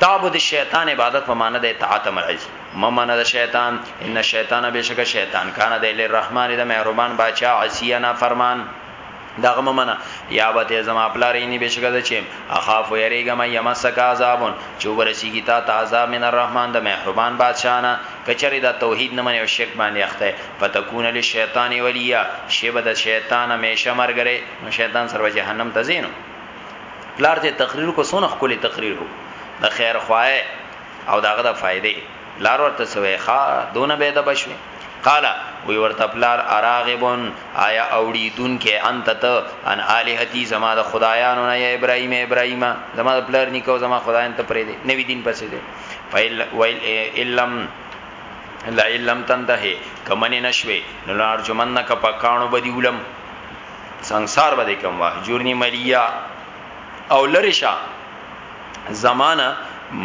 A: تعبد الشیطان عبادت په معنی د اطاعت مرز ممنه د شیطان ان شیطان بشک شیطان کان د الرحمن د مهربان بچا عصیا نا فرمان دغه ممنه یا وته زما پلارینی بشک د چم اخاف یریګم یمسک عذابون چې ورسیږي تا ته عذاب من الرحمن د مهربان بادشاہ نه کچری دا توحید نه منی او شرک باندې اخته فتکون للشیطان ولیا شی به د شیطان همیشه مرګره نو شیطان سره جهنم ته زینو پلار ته تقریر کو سونه خپل تقریر کو د خیر خوای او داغه د فائدې لار ورته سوې ښا دونه به د بشوي قال وی ورته پلار اراغبون آیا اوړي دن کې انت ته ان الہتی زما د خدایانو نه یا ابراهیم ابراهیم زما د پلار نیکو زما خدایان ته پرې دی نوی دین پسې دی فیل ویل الم لئن لم تنتهي کمنې نشوي نو لارجمنک په کانو بدی ولم سنگسار بده کوم واه جورنی ملیا او لریشا زمانہ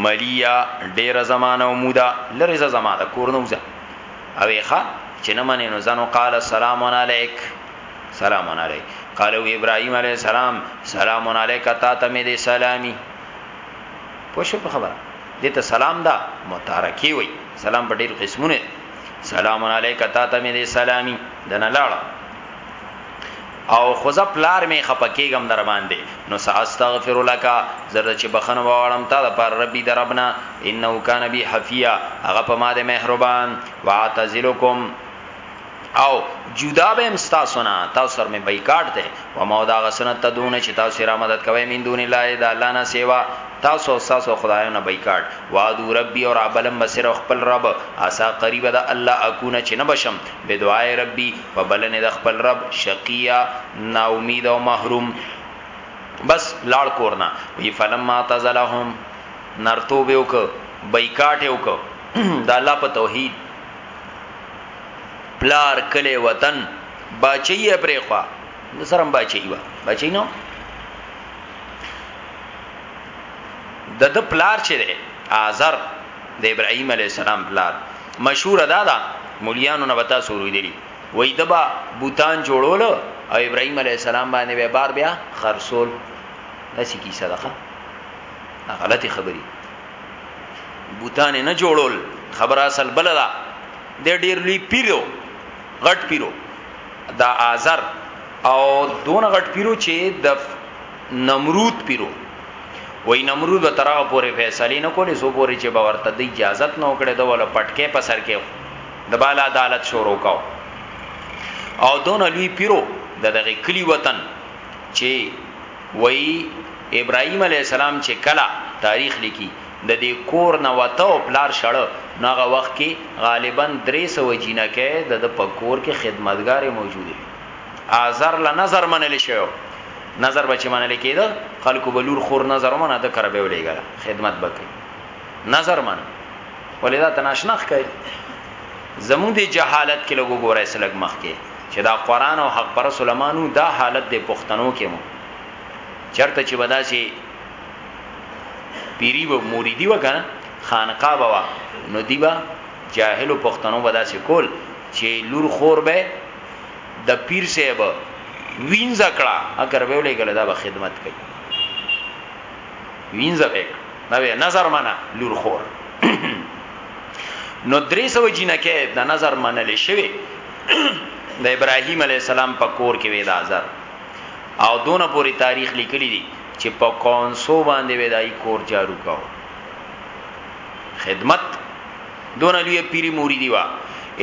A: ملیا ډیر زمانہ او مودا لریزه زمانہ کورنوزه او ښا چې نه منې نو زنو قال السلام علیک سلام علیک قال او ابراهيم عليه السلام سلام علیک تا ته مې دي سلامي پوښښ په خبره دې ته سلام دا متارکی وای سلام په ډیر قسمونه سلام علیک تا ته مې دې سلامي دنه لاړه او خزه پلار می خپکیګم در باندې نو ساستغفر لك زره چې بخنه وړم تا د پر ربي دربنا انه کان بي حفیا هغه په ما دې مهربان واعتزلکم او جدا به امستا سنا تاسو سره مې بایکاټ ده و ما دا غسنه تدونه چې تاسو را مدد کوي مين دون الله دا الله نه سیوا تاسو تاسو خدایانو نه بایکاټ وادو ربي او ربلم بصیر خپل رب اسا قریب ده الله اكون چې نه بشم به دعای ربي په بلنه د خپل رب شقیا نا امید او محروم بس لاړ کورنا وی فلما تزلهم نرتوب یو ک بایکاټ یو ک دا الله په توحید پلار کله وطن باچی پرې خوا نصرم باچی وا باچی نو د د پلار چې دی آزر د ابراهيم عليه السلام پلار مشهور ادا دا مليانو نه وتا سورې دي وای دبا بوتان جوړول او ابراهيم عليه السلام باندې به بار بیا خرصول اسی کی صدقه غلطی خبری بوتان نه جوړول خبره اصل بل ده د ډیر لوی پیرو غټ پیرو دا آزر او دون غټ پیرو چې د نمرود پیرو وای نمرود به ترغه پورې فیصله نه کولې سو پورې چې به ورته د اجازه نه وکړي دا ولا پټکې په سر کې د بالا عدالت شروع کاو او دون لوی پیرو د دغه کلی وطن چې وای ابراهيم عليه السلام چې کلا تاریخ لیکي د دې کور نه وته او پلار شړه ناغه وخت کې غالبا 300 جنکه د د پکور کې خدمتګار موجوده آزر له نظر منل شو نظر بچ منل کېده خلکو بلور خور نظر منه د کر به ولېګل خدمت بکې نظر من ولې دا تناشنخ کوي زموږ د جهالت کې لګو ګورای سلګ مخ کې چه دا قران او حق پرست علماء نو دا حالت دی پښتنو کې مو چرته چې بداسي پیری و موریدی وکنه خانقاه بوا نو دیبا جاهل پښتنو بداسي کول چې لور خور به د پیر صاحب وینځ کړه اگر به ولې ګل دا به خدمت کوي وینځ به نو نظر منا لور خور نو درې سو جنکه د نظر منل شوی د ابراهیم علی السلام په کور کې وې د ازر او دونه پوری تاریخ لیکلی دی چې په کونسو باندې ودای کور جارو کاو خدمت دون لوی پیری موری دی وا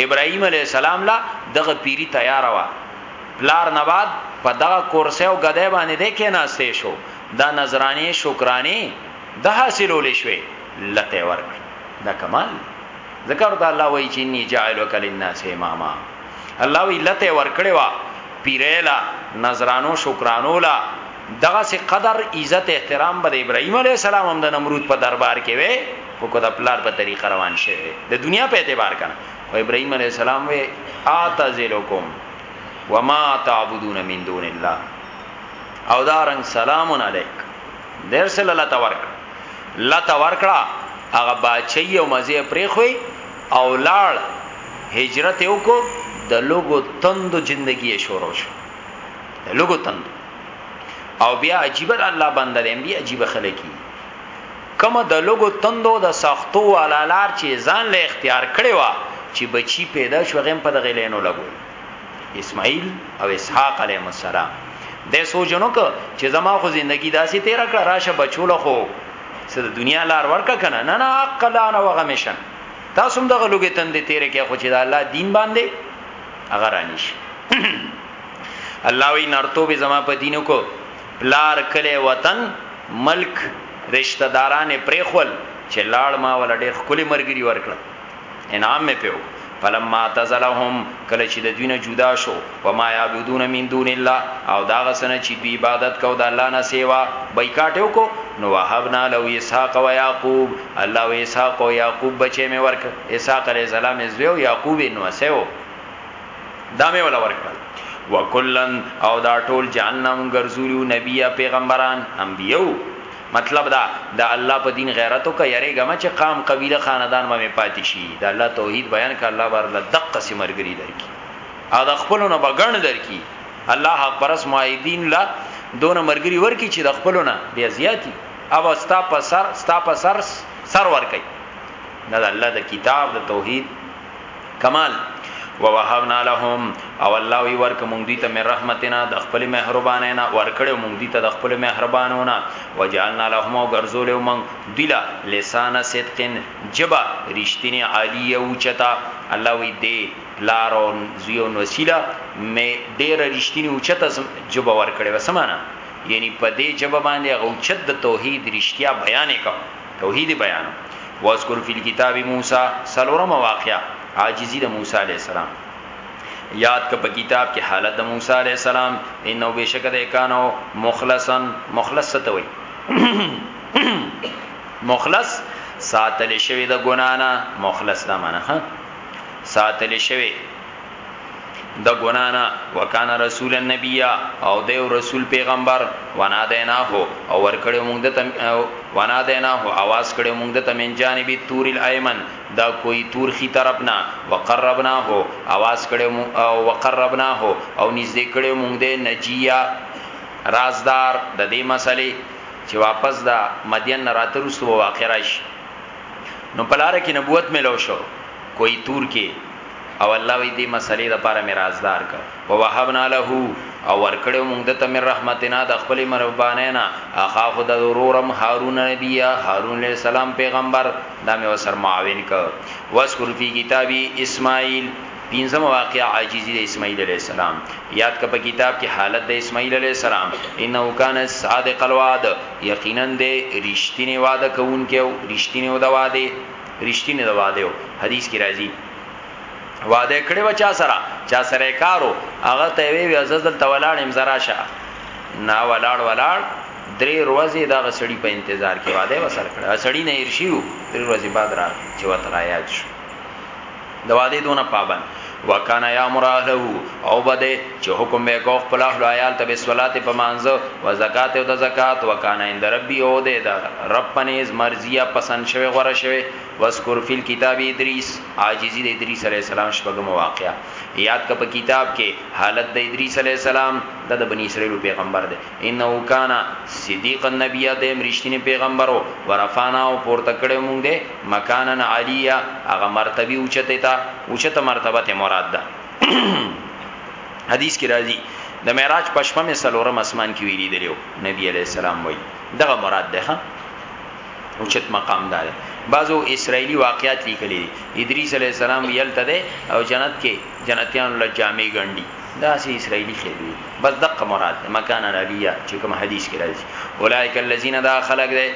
A: ابراهیم علی السلام لا دغه پیری تیار وا پلار نواد په دغه کورسه او غده باندې ده کې ناشته شو دا نظرانی شکرانی د حاصلول شوې لته ورک دا کمال ذکر ته الله وای چې ني جاعلک للناس اماما الله وی لته ور کړی وا پیریلا نظرانو شکرانو لا دغه سي قدر عزت احترام بر ابراهيم عليه السلام هم د نمرود په دربار کې وي او کو د پلار په طریقه روان شي د دنیا په اعتبار کنه او ابراهيم عليه السلام وي اعتزلکم وما تعبدون من دون الله او دارن سلام علیک دیر سره الله ته ورکړه الله ته ورکړه هغه بچي او مزه پرې خوې او لاړ هجرت وکړو د لوګو تندو ژوندۍ شروع شو د لوګو تندو او بیا عجیب الله بنده دی بیا عجیب خلکی کوم د لوګو تندو د سختو علالار چې ځان له اختیار کړي وا چې بچی پیدا شو غیم په دغه لینو لګول اسماعیل او اسحاق علیهم السلام د سوچنو ک چې زما خو زندگی داسې تیر کړه راشه بچول خو سه د دنیا لار ورکا کنه نه نه عقل انا وغمشن تاسو هم دغه لوګي تند تیر کې خو چې د الله دین باندې اگر انیش الله وی نرتو به زما په دینو کو پلار کله وطن ملک رشتہ داران پرېخول چې لاړ ما ول ډېر خولي مرګري ورکړه انعام مې پیو فلما تزلهم کله چې د دوی نه جدا شو و ما یعبدون من دون الله او دا غسنه چې دوی عبادت کو د الله نه سیوا بایکاټ یو کو نو وهبنا له اسحاق و یعقوب الله و اسحاق او یعقوب بچې مې ورک اسحاق علی السلام زوی او یعقوب نو سیو دا مې ولا ورکړل وکلن او دا ټول جهنم ګرځولیو نبی پیغمبران انبیو مطلب دا د الله په دین غیرت وکړه یریږه مه چې قام قبیله خاندان به مې پاتې شي د الله توحید بیان کړه الله به درله دقسې ملګري درکړي او د خپلو نه به ګڼ درکړي الله حق پرست معاهدین له دونه ملګري ورکړي چې د خپلو نه بیا زیاتي او ستا په سر ستا په سر سر ورکړي نه د الله د کتاب د توحید کمال ووهبنا لهم او الله وی ورک مونږ دي ته من رحمتنا د خپل مهربانه نه ورکړو مونږ دي ته د خپل مهربانو نه وجعلنا لهم او ګرځول مونږ دلا لسان صدقن جبا رښتینی عالی او چتا الله وی دی لار او زیو وسیله می ډیر رښتینی او چتا جبا ورکړو سمانا یعنی په دې جبا باندې او چت د توحید رښتیا بیان وکړو توحید بیان واذکر فی الكتاب موسی سلورم واقعا عاجزی د موسی علی السلام یاد ک په کتاب کې حالت د موسی علی السلام انه بشک د کانو مخلصا مخلص ستوي مخلص ساتل شوی د ګنا نه مخلص دا معنی ها ساتل شوی د ګنا نه وکانه رسول النبی او د رسول پیغمبر ونا دینا هو او ور کړو موږ د تم ونا دینا هو आवाज کړو موږ د تمن جانب تور الایمن دا کوئی تور خي طرفنا وقربنا هو आवाज کړو موږ او وقربنا هو او نږدې کړو موږ د نجیا رازدار د دې مسلې چې واپس دا مدین راترستو واقع راشي نو پلار کې نبوت ملو شو کوئی تور کې او الله وی دی مسئلی د پاره می رازدار کړ ووهبنا له او ورکړو موږ د تمر رحمتنا د خپل مربانه نه اخا خود د رورم هارون نبی هارون علیہ السلام پیغمبر دا می وسر معاون ک واسکر فی کتابی اسماعیل پینځم واقعا عاجزی د اسماعیل علیہ السلام یاد ک په کتاب کې حالت د اسماعیل علیہ السلام انه کان صادق الوعد یقینا د رښتینی وعده کوونکو رښتینی او د وعده رښتینی د وعده حدیث کې راځي وعده کړی و چا سره چا سره کارو هغه ته وی وی زدل تولاړ ام زرا شه نا ولاړ ولاړ درې ورځې دا غسړی په انتظار کې وعده وسر کړه غسړی نه ارشیو درې ورځې بعد را چې وته را یاد شو د وعده دونه پابند وکانا یا مراهله او بده چې حکم به کو خپل اهل عیال ته صلات په مانزه و زکات او د زکات وکانا عند ربی او د رب پنیز مرضیه پسند شوی غره شوی وذکر فی الکتاب ادریس عاجزی د ادریس علی السلام شپږم واقعا یاد ک په کتاب کې حالت د ادریس علی السلام د بنی اسرائیل پیغمبر دی انه کان صدیق النبی د مرشتین پیغمبرو ورفانا او پورته کړه مونږ ده مکانن علیا هغه مرتبه اوچته تا اوچته مرتبه ته مراد ده حدیث کی راځي د معراج پښپمه سلورم اسمان کې ویری دیو نبی علی السلام وای دغه مراد ده اوچت مقام دا دی بعضو اسرایلی واقعات لیکلی دی ادریس علی السلام یلته دی او جنت کې جنتیان له جامع ګنډي دا سي اسرایلی خېلوی بس دقه مراد دی مکان علیه چې کوم حدیث کې راځي اولایک الذین دا خلق دی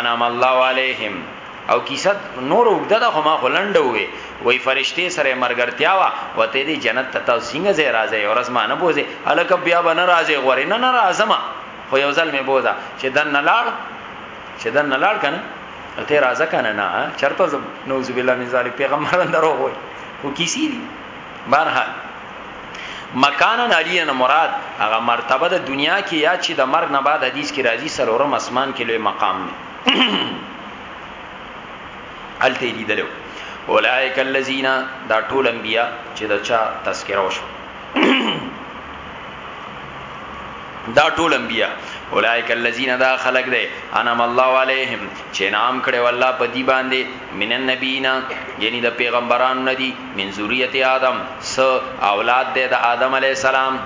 A: انعم الله علیهم او کیسه نور وګدا ده ما هولند وې وې فرشته سره مرګرتیا وا وته دې جنت ته تاسو څنګه زه راځي او رزما نه بوزي الکه بیا به نه راځي غوري نه نه راځم خو یو ځل مې بوزا چې دن نه لاړ چې دن نه لاړ کنه ته راځه کنه نه چرته زم نوذ بالله من ذلک پیغمبر درو وای خو کیسی دي بهرحال مکانن علی نه مراد هغه مرتبه د دنیا کې یا چې د مرګ نه بعد حدیث کې راځي سلورم اسمان کې لوی مقام دی الته لیدلو اولائک الذین دا ټول انبیا چې دا چا تذکرہ وشو دا ټول انبیا اولایک الذین دا خلق دے انم الله علیہم چې نام کړي والله په دی باندې من النبینا یعنی د پیغمبرانو ندی من ذریت آدم س اولاد دے د آدم علی السلام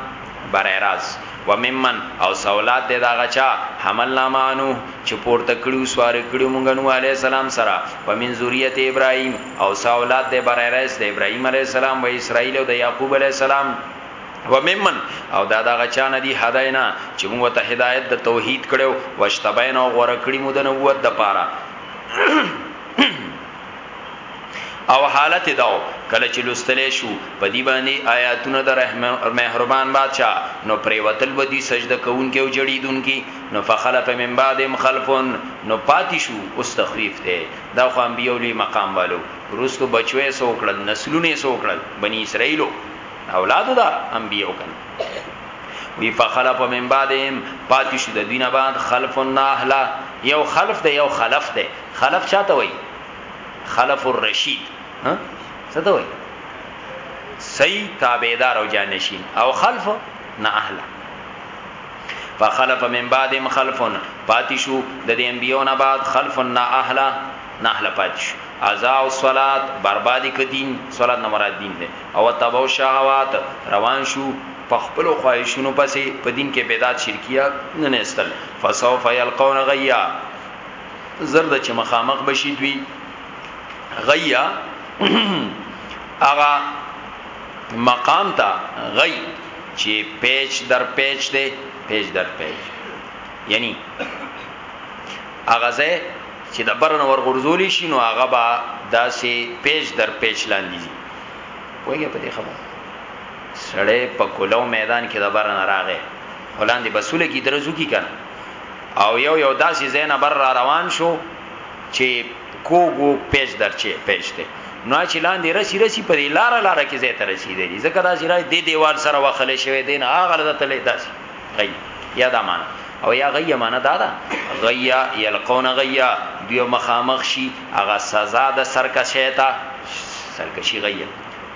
A: برایراز و ممن او سولات دے دا غچا حملنا مانو چې پورته کړیو سوار کړیو مونږ نو علی السلام سره و من ذریت ابراهیم او څه اولاد دی برای رایس د ابراهیم علیه السلام و اسرائیل او د یعقوب علیه السلام و ممن او دا دا غچا نه دی هداینا چې موږ ته هدایت د توحید کړو واشتبین او غوړه کړی مو د نبوت د پاره او حالت داو کله چې لستلې شو په دی باندې آیاتونه د مهربان بادشاہ نو پریوتل بدی سجده کوونکې او جړیدونکې نو فخلف من بعدهم خلفون نو پاتې شو اوس تخفیف ته دا خو انبياو لوی مقام والو وروسته بچو يې څه وکړل نسلونه يې څه وکړل بني اسرائيلو اولادو دا انبياو کنه وی فخلف من بعدهم پاتې شو د دینه بعد خلف الناهلا یو خلف دی یو خلف دی خلف چاته وای خلف الرشید ها څه ته وای صحیح تابعدار او جانشین او خلف نه اهلا فخلف من بعدهم خلف پاتې شو د دې انبیو نه بعد خلف نا اهلا نا اهلا پاتې شو ازاع الصلات بربادی ک دین صلات نه مراد دین دی او تبو شهوات روان شو په خپل خواهشونو پسې په دین کې بدعت شرکیات نه نستل فسوف یلقون غیا زرد چې مخامخ بشي دوی غیا اغا مقام تا غی چی پیچ در پیچ دی پیچ در پیچ یعنی اغازه چې د برن ور غرزولی شي نو هغه با داسې پیچ در پیچ لاندې دي وایي په دې خبره سړې په کولو میدان کې د برن راغې ولاندې بسوله کې درزو کی کړه او یو یو داسې زین بر را روان شو چې کوګو پیج درچه پیج ته نو چې لاندې رسی رسی په دې لار لار کې زه ته رسیدې دي ځکه دا چې راځي د دیوال سره وخلې شوی دین هغه لته تلې داسي غي یا دا معنا او یا غي معنا دا دا غیا یلقون غیا دیو مخامخ شي هغه سزا د سرکشه تا سرکشي غیا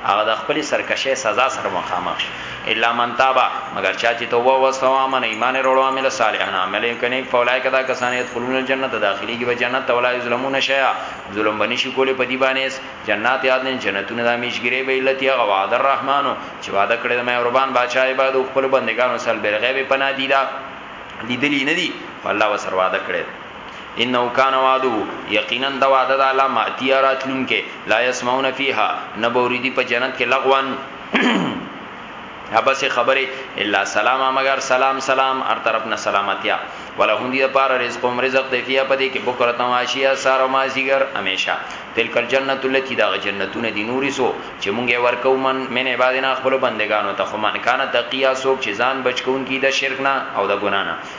A: هغه د خپلې سرکشۍ سزا سره مخامخ شي. الا من تاب، مګر چا چې توبه ووسته او آمن، ایمان یې راوړ، وعمل صالحا، عمل یې وکړ نیک، فاولئک دا کسان یدخلون الجنة، داخلیږي به جنت ته، ولا یظلمون شیئا، ظلم به نه شي کولی په دې باندې هېڅ، جنات عدن، جنتونه د همیشګیرۍ به، التي هغه، وعد الرحمن، چې وعده کړې ده مهربان بادشاه عباده خپلو بندګانو سره، بالغیب په نادیده، لیدلي یې نه دي، خو الله ورسره وعده کړې ده. انه کان وعده یقینا د وعده د الله ماتیه راتلون کې لا یسمعون فیها نبوری دی په جنت کې لغوان ابس خبره الا سلام مگر سلام سلام هر طرف نه سلامتیا ولا هم دی پار رزق هم رزق دی فیا پدې کې بکره تماشیا سار ما زیګر همیشه تلکل جنت التي دا جنتونه دي نوري سو چې مونږه ورکو من من عبادنا خپل بندگانو ته خو من کان تقیا سوک چې ځان بچکون کی د شرک نه او د ګنا نه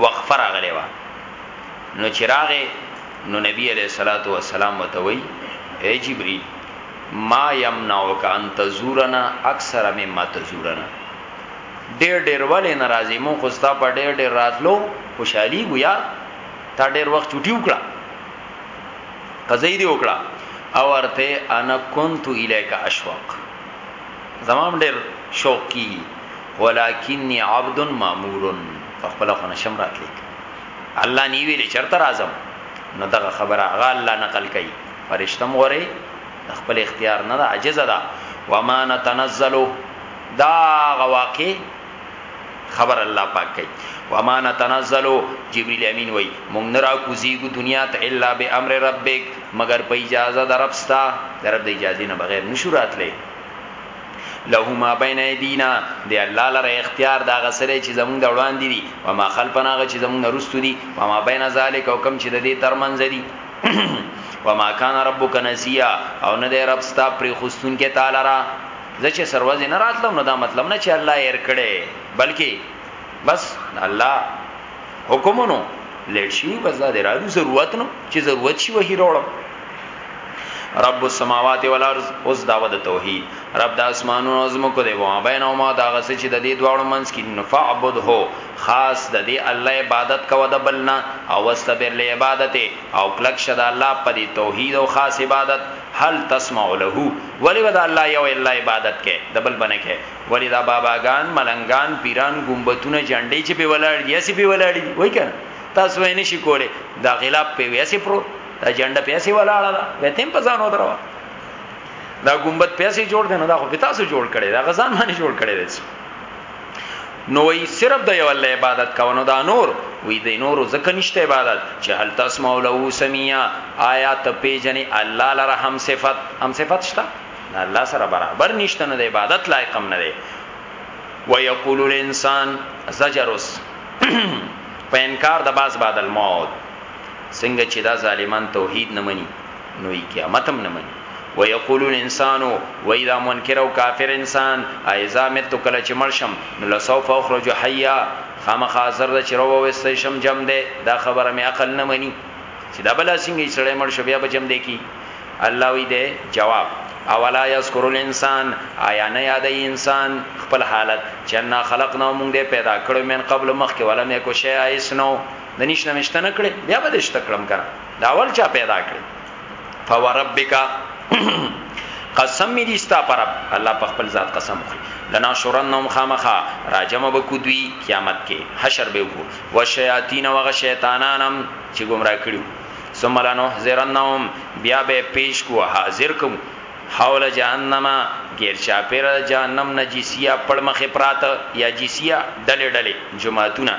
A: وقفه راغلی و نو چراغه نو نبی علیہ الصلات والسلام وتوی اے جبرئیل ما یمنعک ان تزورنا اکثر مما تزورنا ډیر ډیر ولې ناراضی مو خو ستا په ډیر ډیر راتلو خوشحالي ګو یار تا ډیر وخت چټي وکړه قضې دی وکړه او ورته انا كنت الیک اشواق زمام ډیر شوق کی ولکنی عبد مامور په خپله خو نشم راتلی الله نی ویلی چرته راځم نو دغه خبره هغه الله نقل کوي فرشتم غوري د خپل اختیار نه عاجز ده وما نتنزل دا غواکه خبر الله پاک کوي وما نتنزل جبريل امين وای مونږ نه را کوزيګو دنیا ته الا به امر ربک مگر په اجازه درپستا درب د اجازه نه بغیر نشورات لې له ما بین ایدینا دی الله لره اختیار دا غسره چې زمونږ د وړاندې دي و ما خلفنا غ چې زمونږ نرستو دي و ما بین ذالک او کم چې د دې ترمنځ دي و ما کان ربک نسیا او نه دی رب ستا پر خوستون کې تعالی را زچ سروز نه راتلم نو دا مطلب نه چې الله یې کړي بلکې بس الله حکمونو لیټ شي بس دا د رالو ضرورت نو چې ضرورت شي وਹੀ روړم رب السماوات والارض اوس داوه د توحید رب د اسمانونو عظم کو دی وما بینهما دا غس چې د دې دواړو منځ کې نفعبد هو خاص د دې الله عبادت کو د بلنا او واستبر له عبادت او کلک شد الله په دې توحید او خاص عبادت هل تسمع له ولی ودا الله یو الله عبادت کې د بل بنه کې ولی دا باباګان ملنګان پیران ګمبتونه جنډې چې په ولاړ دي اسی په ولاړ دي وای کنه تاسو یې نشي کوله دا غلاب په ویسه پرو دا جنډه پیسې ولاړه ده به تیم په ځانو درو دا ګمبد پیسې جوړ دي نو دا خو پتا سو جوړ کړي دا غزان باندې جوړ کړي دي نو وی صرف د یو الله عبادت کوونو دا نور وی د نور زکه نشته عبادت چې هل تسمع له سمیا آیا ته پیجنې الله لره هم صفت هم صفت شته الله سره برابر نشته نه د عبادت لایق هم نه دی ويقول الانسان زجرس په انکار د باز بعد الموت څنګه چی دا ظالمان توحید نه منی نو یی قیامت هم نه منی ويقول الانسان وای دا منکر او کافر انسان اذا مت کله چې مرشم نو لسوف اخرج حیا خامخا زرد چې رو وست شم جم ده دا خبره می عقل نه منی چې دا بل سنگي سړی مر شو بیا به جم ده کی الله وی ده جواب اولا یذکر الانسان آیا نه یاد انسان خپل حالت چې نا خلقنا مونږ دې پیدا کړو من قبل مخکې ولا مې کو شی ایسنو د نشنه مشته نه کړې بیا به دشته کړم کنه دا اول چا پیدا کړې فوربک قسم می دیستا پر الله په خپل ذات قسم خوري لنا شرنهم خامخا راجم بکو دوی قیامت کې حشر به کو و شیاطین و غ شیطانانم چې گمراه کړو ثم لنحذرنهم بیا به پیش کو حاضر کو حول جهنم غیر چا پیر جهنم نجسیه پړمخه پرات یا جسیه ډلې ډلې جماعتونه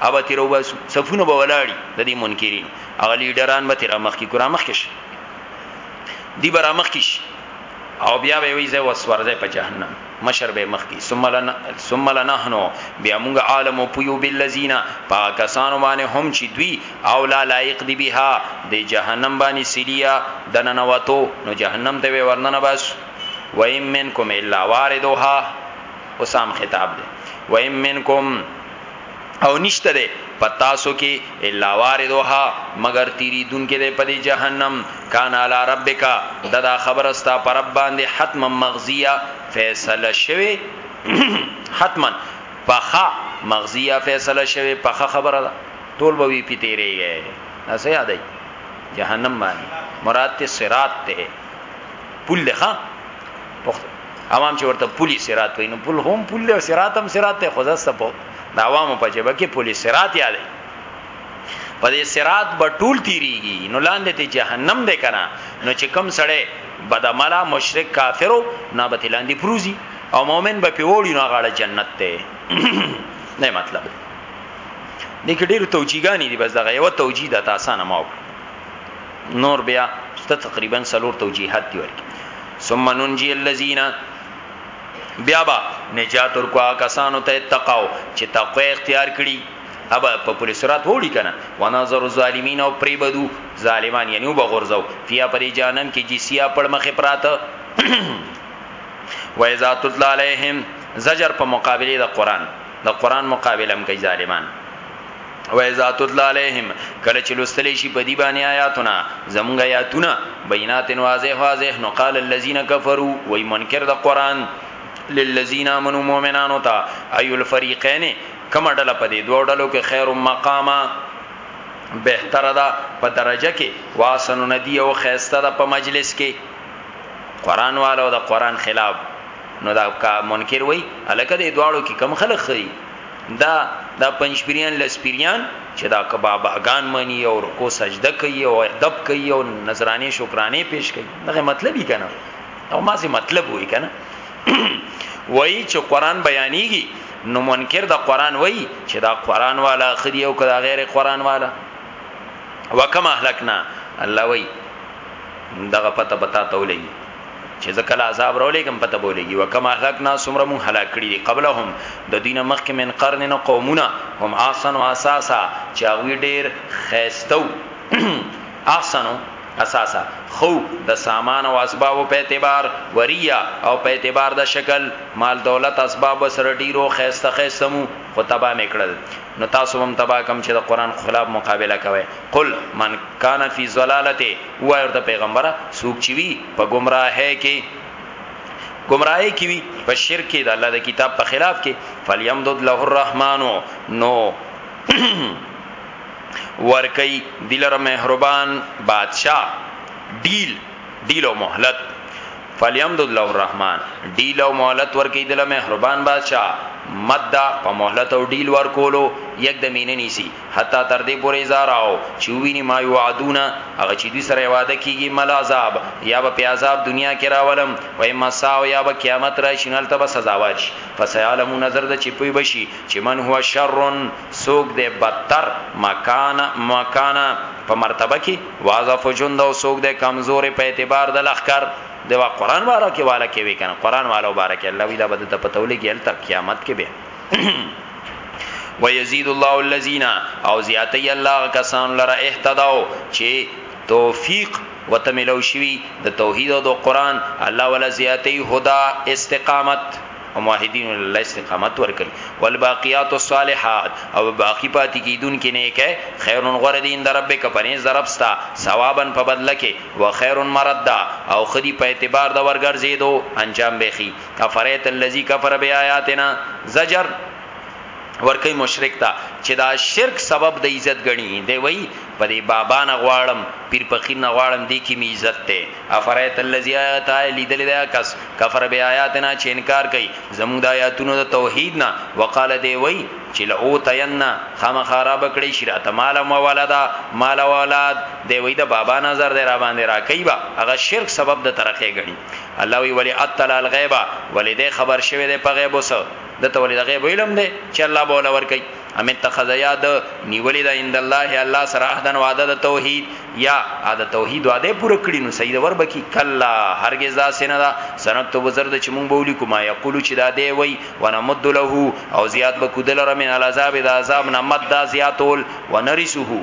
A: هغه به تیر وباسو صفونه به ولاړی د دې منکرین هغه لیډران به تیر مخ کی ګرا مخ کش دی برا مخ کش او بیا به وی زه وسورځه په جهنم مشر به مخ کی ثم لنا ثم لنحنو بیا موږ عالم او پویو بالذین پاکستان باندې هم چې دوی او لا لایق دی بها د جهنم باندې سلیا دننوتو نو جهنم ته ورننه بس و ایم منکم الا واردها وسام خطاب دی و ایم منکم او نشته ده پتاسو کې الا واردها مگر تیری دن کې ده پدې جهنم کان علی ربک دا, دا خبر استا پر رب باندې حتما مغزیه فیصله شوه حتما پخا مغزیه فیصله شوه پخا خبره ده ټول به وی پیتیریږي اسه یادای جهنم باندې مراد ته صراط ته پول ده ها عوام چې ورته پولیس سرات وای نو پول هم پول له سرات هم سرات ته خو ځسته په د عوامو په جبه کې پولیس سرات یادې په دې سرات به ټول تیریږي نو لاندې ته جهنم دې کنا نو چې کم سړې بدعملا مشرک کافرو نه به لاندې پروزي او مؤمن به پیوړي نو غاړه جنت ته نه مطلب دې کې ډېر توجیهګانی دي بس دغه یو توجیه د تاسو نه ماوک نور بیا ست تقریبا سلور توجیهات دی ورکی ثم ننجی الذین بیا با نجات ورکو کسانو ته تقاو چې تقوا اختیار کړي ابا په پولیسرات وړي کنه ونظر ظالمین او پری بدو ظالمان یعنی وبغورځو فیا پر جانم کې جسیا پړ مخه پراته و اذا تطلع علیهم زجر په مقابله د قران د قران مقابله هم کوي ظالمان و اذا تطلع علیهم کله چې لوستل شي په دی باندې آیاتونه زمونږ آیاتونه بینات واضح واضح نو قال الذين كفروا وای منکر د قران للذین امنوا مؤمنانو ته ای الفریقین کما ډله په دې دوه ډلو کې خیر مقاما بهتر ده په درجه کې واسن ندی او خیسته ده په مجلس کې قران والو د قران خلاف نو دا کا منکر وای الکه دې دواړو کې کم خلق خي دا دا پنځپیریان لسپیریان چې دا کباباګان مانی او رکو سجده کوي او ادب کوي او نظرانه شکرانه پیش کوي دغه مطلب یې کنه او ما سي مطلب وای کنه وای چې قران بیانېږي نو منکر د قران وای چې دا قران والا خدي او کدا غیر قران والا وکما اهلکنا الله وای دغه پته بتا تولې چې زه کله عذاب راولېږم پته بولېږي وکما هلاکنا سمره مون هلاک کړي دي قبلهم د دینه مخکې من قرن نه قومونه هم احسن او اساسا چې هغه ډېر خيستو احسنو اساسا خو د سامان او اسبابو په اعتبار وریا او په اعتبار د شکل مال دولت اسباب سره ډیرو خيسته خيستمو خو تبا میکړل نو تاسو هم تبا کم چې د قران خلاف مقابله کوي قل من کان فی ضلالته وای ورته پیغمبره سوک چی وی په گمراهه کې گمراهی کی وی په شرک کې د الله د کتاب په خلاف کې فلیمدد له الرحمن نو ورکی دلر مهربان بادشاہ ډیل ډیل او مهلت فلیمدد له الرحمن ډیل او مهلت ورکی دلر مهربان بادشاہ مد په مهلت او ډیل ورکولو یک د مینې نیسی حتی تر دې پورې اذا راو چې وویني ما یوعدون هغه چې دوی سره وعده کیږي مل عذاب یا به په عذاب دنیا کې راولم و اما ساو یا به قیامت راشي نو هلته به سزاوار شي فسیعلمو نظر ده چې پوی بشي چې من هو شرن سوک دی بدتر مکان مکانا په مرتبه کې واضف جند او سوک دی کمزور په اعتبار د لخر دی وا قران والا کې والا کې وی کنه قران والا مبارک الله وی دا بده ته پتولې کې هلته قیامت کې به ويزيد الله الذين او زیاتی الله کسان لره اهتداو چې توفیق وتملو شوی د توحید او د قران الله ولا زیاتی هدا استقامت او موحدین الله استقامت ورکړي والباقیات الصالحات او باقی پاتې کیدون کې نه کې خیرون غور دین در رب ک پنیز در ربستا ثوابن په بدله کې و خیرون مردا او خدي په اعتبار د ورګرځیدو انجام به خي افریت الذی کفر بیااتنا زجر ورکی مشرک تا چې دا شرک سبب د عزت غنی دی وای په دې بابا نه غواړم پیر فقیر نه غواړم دی کی می عزت ته افریت الذی آیات لیدل دا کس کفر بی آیاتنا چې انکار کوي زموږ د آیاتونو د توحید نه وقاله دی وای چې لو تینا خامخارا بکړی شرا ته مال مو ولدا مال اولاد دی وای د بابا نظر دی را باندې را کوي با هغه شرک سبب د ترقې غنی الله وی ولی اطلع الغیبه ولی دی خبر شوی دی په غیب وسه دته ولی د غیب علم دی چې الله به ولور کوي امن تخذ یاد نیولی دا عند الله الله سره عهدن وعده د توحید یا عهد توحید وعده پوره کړی نو سید ور بکی کلا هرگز دا سینه دا سنت تو بزرد چې مونږ بولی کوما یقول چې دا دی وی ونمد له او زیاد به کودل رمن العذاب د عذاب نه مد دا زیاتول ونرسه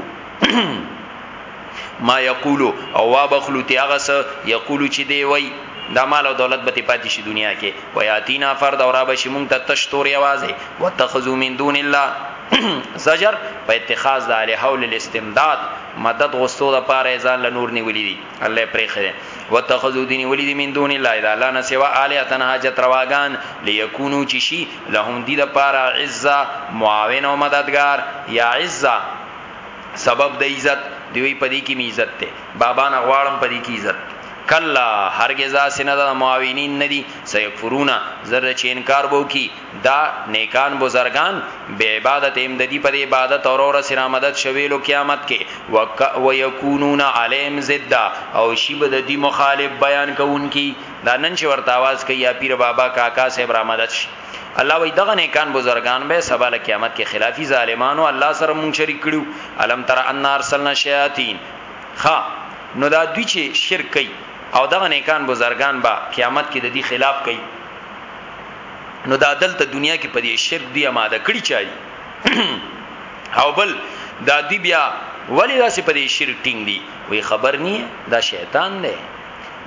A: ما یقولو او وا بخلو تی هغه سه یقولو چې دی وای دا مال او دولت به پاتې شي دنیا کې ویاتینا فرد او را به شي مونږ ته تش تورې اوازه وتخذو من دون الله زجر په اتخاذ د اله حول الاستمداد مدد غستو د پاره ځان له نور نیولې دي الله پرې خره وتخذو دین ولې دي من دون الله الا الله نه سوا اله تن حاجت رواغان ليكونو چشي لهم دي د پاره عزت معاون او مددگار یا عزت سبب د عزت دوی په دې کې می عزت ته بابا نه غواړم په دې کې عزت کلا هرگز اسنه د معاونین ندی سیکفرونا زر چې انکار بو کی دا نیکان بزرگان به عبادت هم د دې پر عبادت اور اور سره مدد شویلو قیامت کې وک و یکونون علیم ضد او شی به د دې مخالف بیان کوونکی دا نن چې ورته आवाज کوي یا پیر بابا کاکا صاحب را مدد شي الله وی دغه نیکان بزرگان به سبا له قیامت کې خلافی ظالمانو الله سره مونږ شریک کړو الم تر ان ارسلنا شیاطین خا نو دا دوی چې شرک کوي او دغه نیکان بزرگان به قیامت کې د دې خلاف کوي نو دا دلته دنیا کې په دې شرک دی آماده کړی چای او بل دا دی بیا ولی داسې په دې شرک ټینګ دی وی خبر نه دا شیطان دی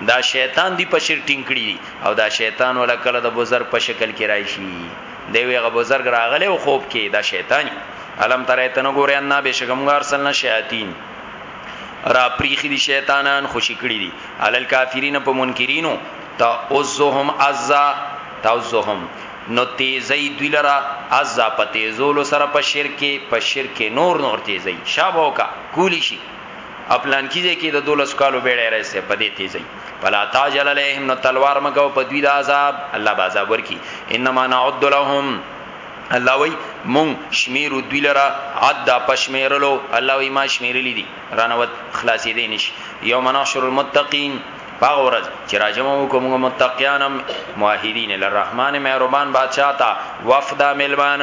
A: دا شیطان دی په شر ټینګ کړی دی او دا شیطان ولا کله د بزر په شکل کې راشي دی وی غ بزر راغله او خوب کې دا شیطانی علم ترې تنو ګورې ان به شګمګار سلنه شیاطین را پریخي دي شیطانان خوشی کړی دي علل کافرین په منکرینو تا اوزهم عزا تا اوزهم نو تیزی دوی لرا عزا په تیزولو سره په شرک په شرک نور نور تیزی شابو کا کولی شي خپلان کیږي کې د دولس کالو بیړې راځي په دې تیزي فلا تاجل علیهم نو تلوار مګو په دوی د عذاب الله به عذاب ورکی انما نعد لهم الله وی مون شمیر دوی لرا عد پشمیرلو الله وی ما شمیرلی دي رانوت خلاصې دي نش یوم نحشر المتقین باغ ورځ چې راجمو کوم متقیانم موحدین للرحمن مهربان بادشاہ تا وفد ملوان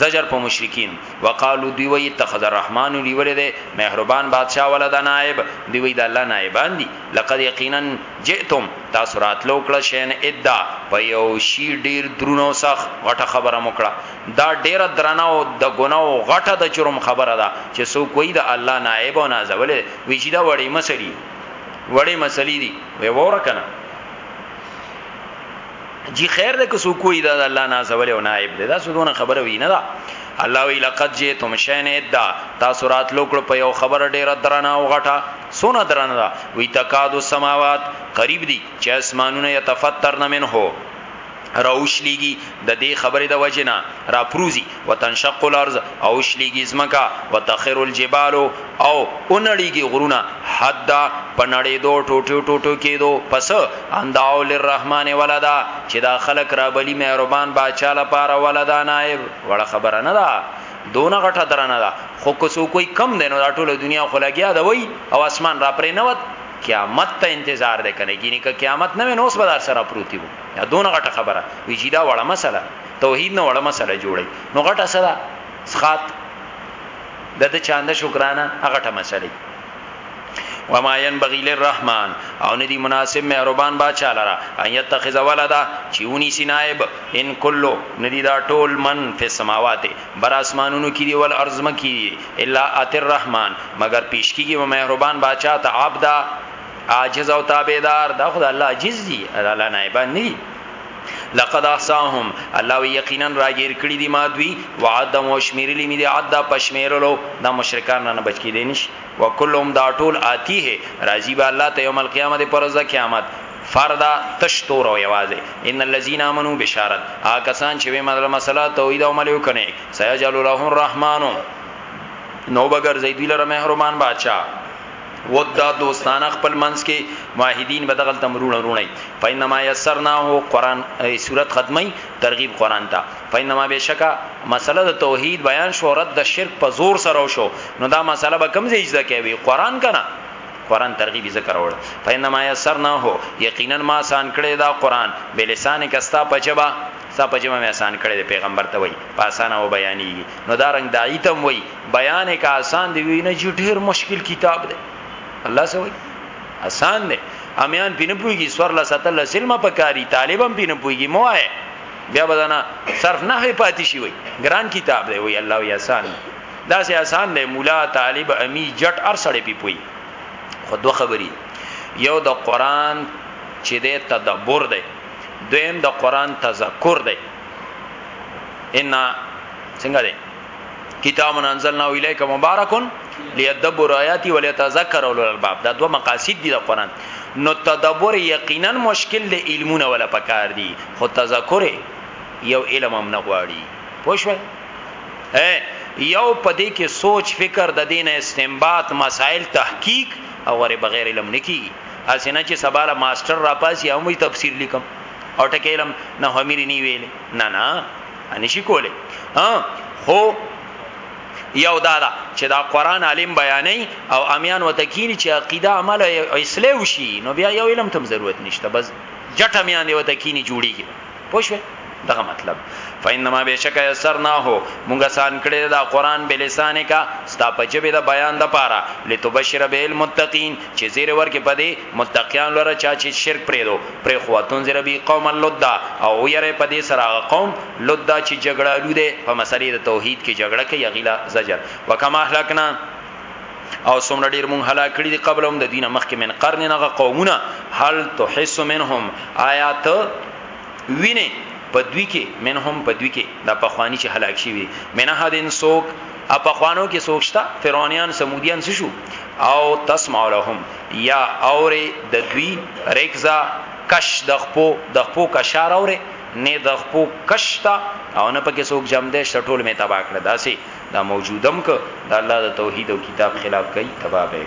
A: زجر په مشرکین وقالو دی وی اتخذ الرحمن نیولې ده مهربان بادشاہ ولا د نائب دی وی د الله نائبان دي لقد یقینا جئتم تاسو راتلو کړه شین ادا په یو شی ډیر درونو سخ غټه خبره مکړه دا ډیره درنه او د ګناو غټه د جرم خبره ده چې سو کوی د الله نائب او نازولې وی چې دا وړي مسلې وړي مسلې دي وی وره کنه جی خیر ده که سو کوئی دا الله ناز ولی او نائب ده دا سو دونه خبره وی نه دا الله وی لقد جئتم شین ادا تاسو راتلو کړ په یو خبره ډیره درنه او غټه سونه درنه دا وی تکاد السماوات قریب دی چې اسمانونه یتفترن منه راوشلیږي د دې خبره د وجنا را پروزي وتنشق الارض او شلیږي زمکا وتخر الجبال او اونړیږي غرونه حدا پنړې دو ټوټو ټوټو کېدو پس انداو للرحمن ولدا چې دا خلق را بلی مهربان باچا لپاره ولدا نائب وړه خبره نه ده دونه غټه درنه ده خو که سو کوئی کم دینو دا ټوله دنیا خو لګیا ده وای او اسمان را پرې نه وت قیامت ته انتظار ده کنه ګینه که قیامت نه نو اوس به در سره پروتیو یا دونه غټه خبره وی چې دا وړه مسله توحید نه وړه مسله جوړي نو غټه سره سخات د د چاند شکرانه هغه ټه مسله وما ينبغي للرحمن او ندی مناسب مهربان بادشاہ لرا ان يتخذ ولدا چونی سنائب ان کلو ندی دا ټول من فی السماوات بر اسمانونو کی دی ول ارض مکی دی الا ات الرحمن مگر پیشکی کی مهربان بادشاہ ته عبدا عاجز او تابعدار دا خدای الله عاجز دی الله نائبان نه لقد احصاهم الله یقینا راګیر کړی دی ما دوی وعد او شمیرلی می دی عد پشمیرلو دا مشرکان نه بچ کیدې نش وکلهم دا ټول آتی ہے راضی به الله ته یوم القیامت پر ورځ قیامت فردا تشتور او یوازه ان الذين امنوا بشارت ا کسان چې به مدله مسله توحید او ملو کنه سيجعل لهم الرحمن نو بغیر زیدی لره مهربان بادشاہ ودا دوستانه خپل منس کې موحدین به دغل تمرونه رونی فینما یسرنا هو قران صورت ختمي ترغیب قران ته فینما بشکا مسله د توحید بیان شو رد د شرک په زور سره شو نو دا مسله به کم ځای ځکه وی قران کنه قران ترغیب ذکر اورل فینما یسرنا هو یقینا ما آسان کړی دا قران بلسان کستا پچبا ستا پجما مې آسان کړی پیغمبر ته وای په آسانه و بیانې نو دا رنگ دایته وای بیان کا آسان دی وی نه جی ډیر مشکل کتاب دی الله سوي آسان دی امیان پینې پويږي سور لا ستل سلم پکاري طالبم پینې پويږي موه بیا بدانا صرف نه پاتې شي وي ګران کتاب دی وی الله وی آسان دا سه آسان دی مولا طالب امی جټ ار سړې پی پوي خو دوه خبري یو د قران چې د تدبر دی دویم د قران تذکر دی ان څنګه دی کتاب انزلنا الیک مبارک لیدبر آیاتی ولیتذکر اولو الباب دا دوه مقاصد دي د قران نو تدبر یقینا مشکل دی علمونه ولا پکار دي خو تذکر یو علم هم نه غواړي پوښوي یو پدې کې سوچ فکر د دین استنباط مسائل تحقیق او غره بغیر علم نکی اسنه چې سباله ماستر را پاسي هم تفسیر لیکم او ټکه علم نه همیر نی ویل نه نه نشي کوله ها هو یو دادا چې دا قران عالم بیانې او امیان وتکینی چې عقیده عمل او اصلاح وشي نو بیا یو علم تم ضرورت نشته بس جټ امیان دی وتکینی جوړیږي پوښوي دغه مطلب فینما بشک یسرنا هو مونږه سان کړی دا قران بلسانه کا ستا په جبه دا بیان د پاره لتبشر به المتقین چې زېری ورکړي په دې متقیانو لره چا چې شرک پرېږدو، پرېښووتنذر به قوما لدا، او ویروې په دې سره هغه قوم، لدا، چې جګړه الو دی، په مسئلې د توحید کې جګړه کوي، هغوی له زجر، وکم اهلکنا، او څومره ډېر مونږ هلاک کړي دي، قبلهم، د دوی نه مخکې، من قرن، هغه قومونه، هل تحس منهم، آیا ته وینې په دوی کې، منهم، په دوی کې، دا پخواني چې هلاک شوي دي، من احد، څوک. ا پخوانو کې څوک شته فرعونیان سمودیان څه شو او تسمع لهم یا اورې د دوی رکزا کش د خپو د خپو کشار اورې نه د خپو کشتا او نه پکې څوک جام دې شټول می تبا کړ داسي دا موجودم ک د الله د توحید او کتاب خلاف کوي تبا به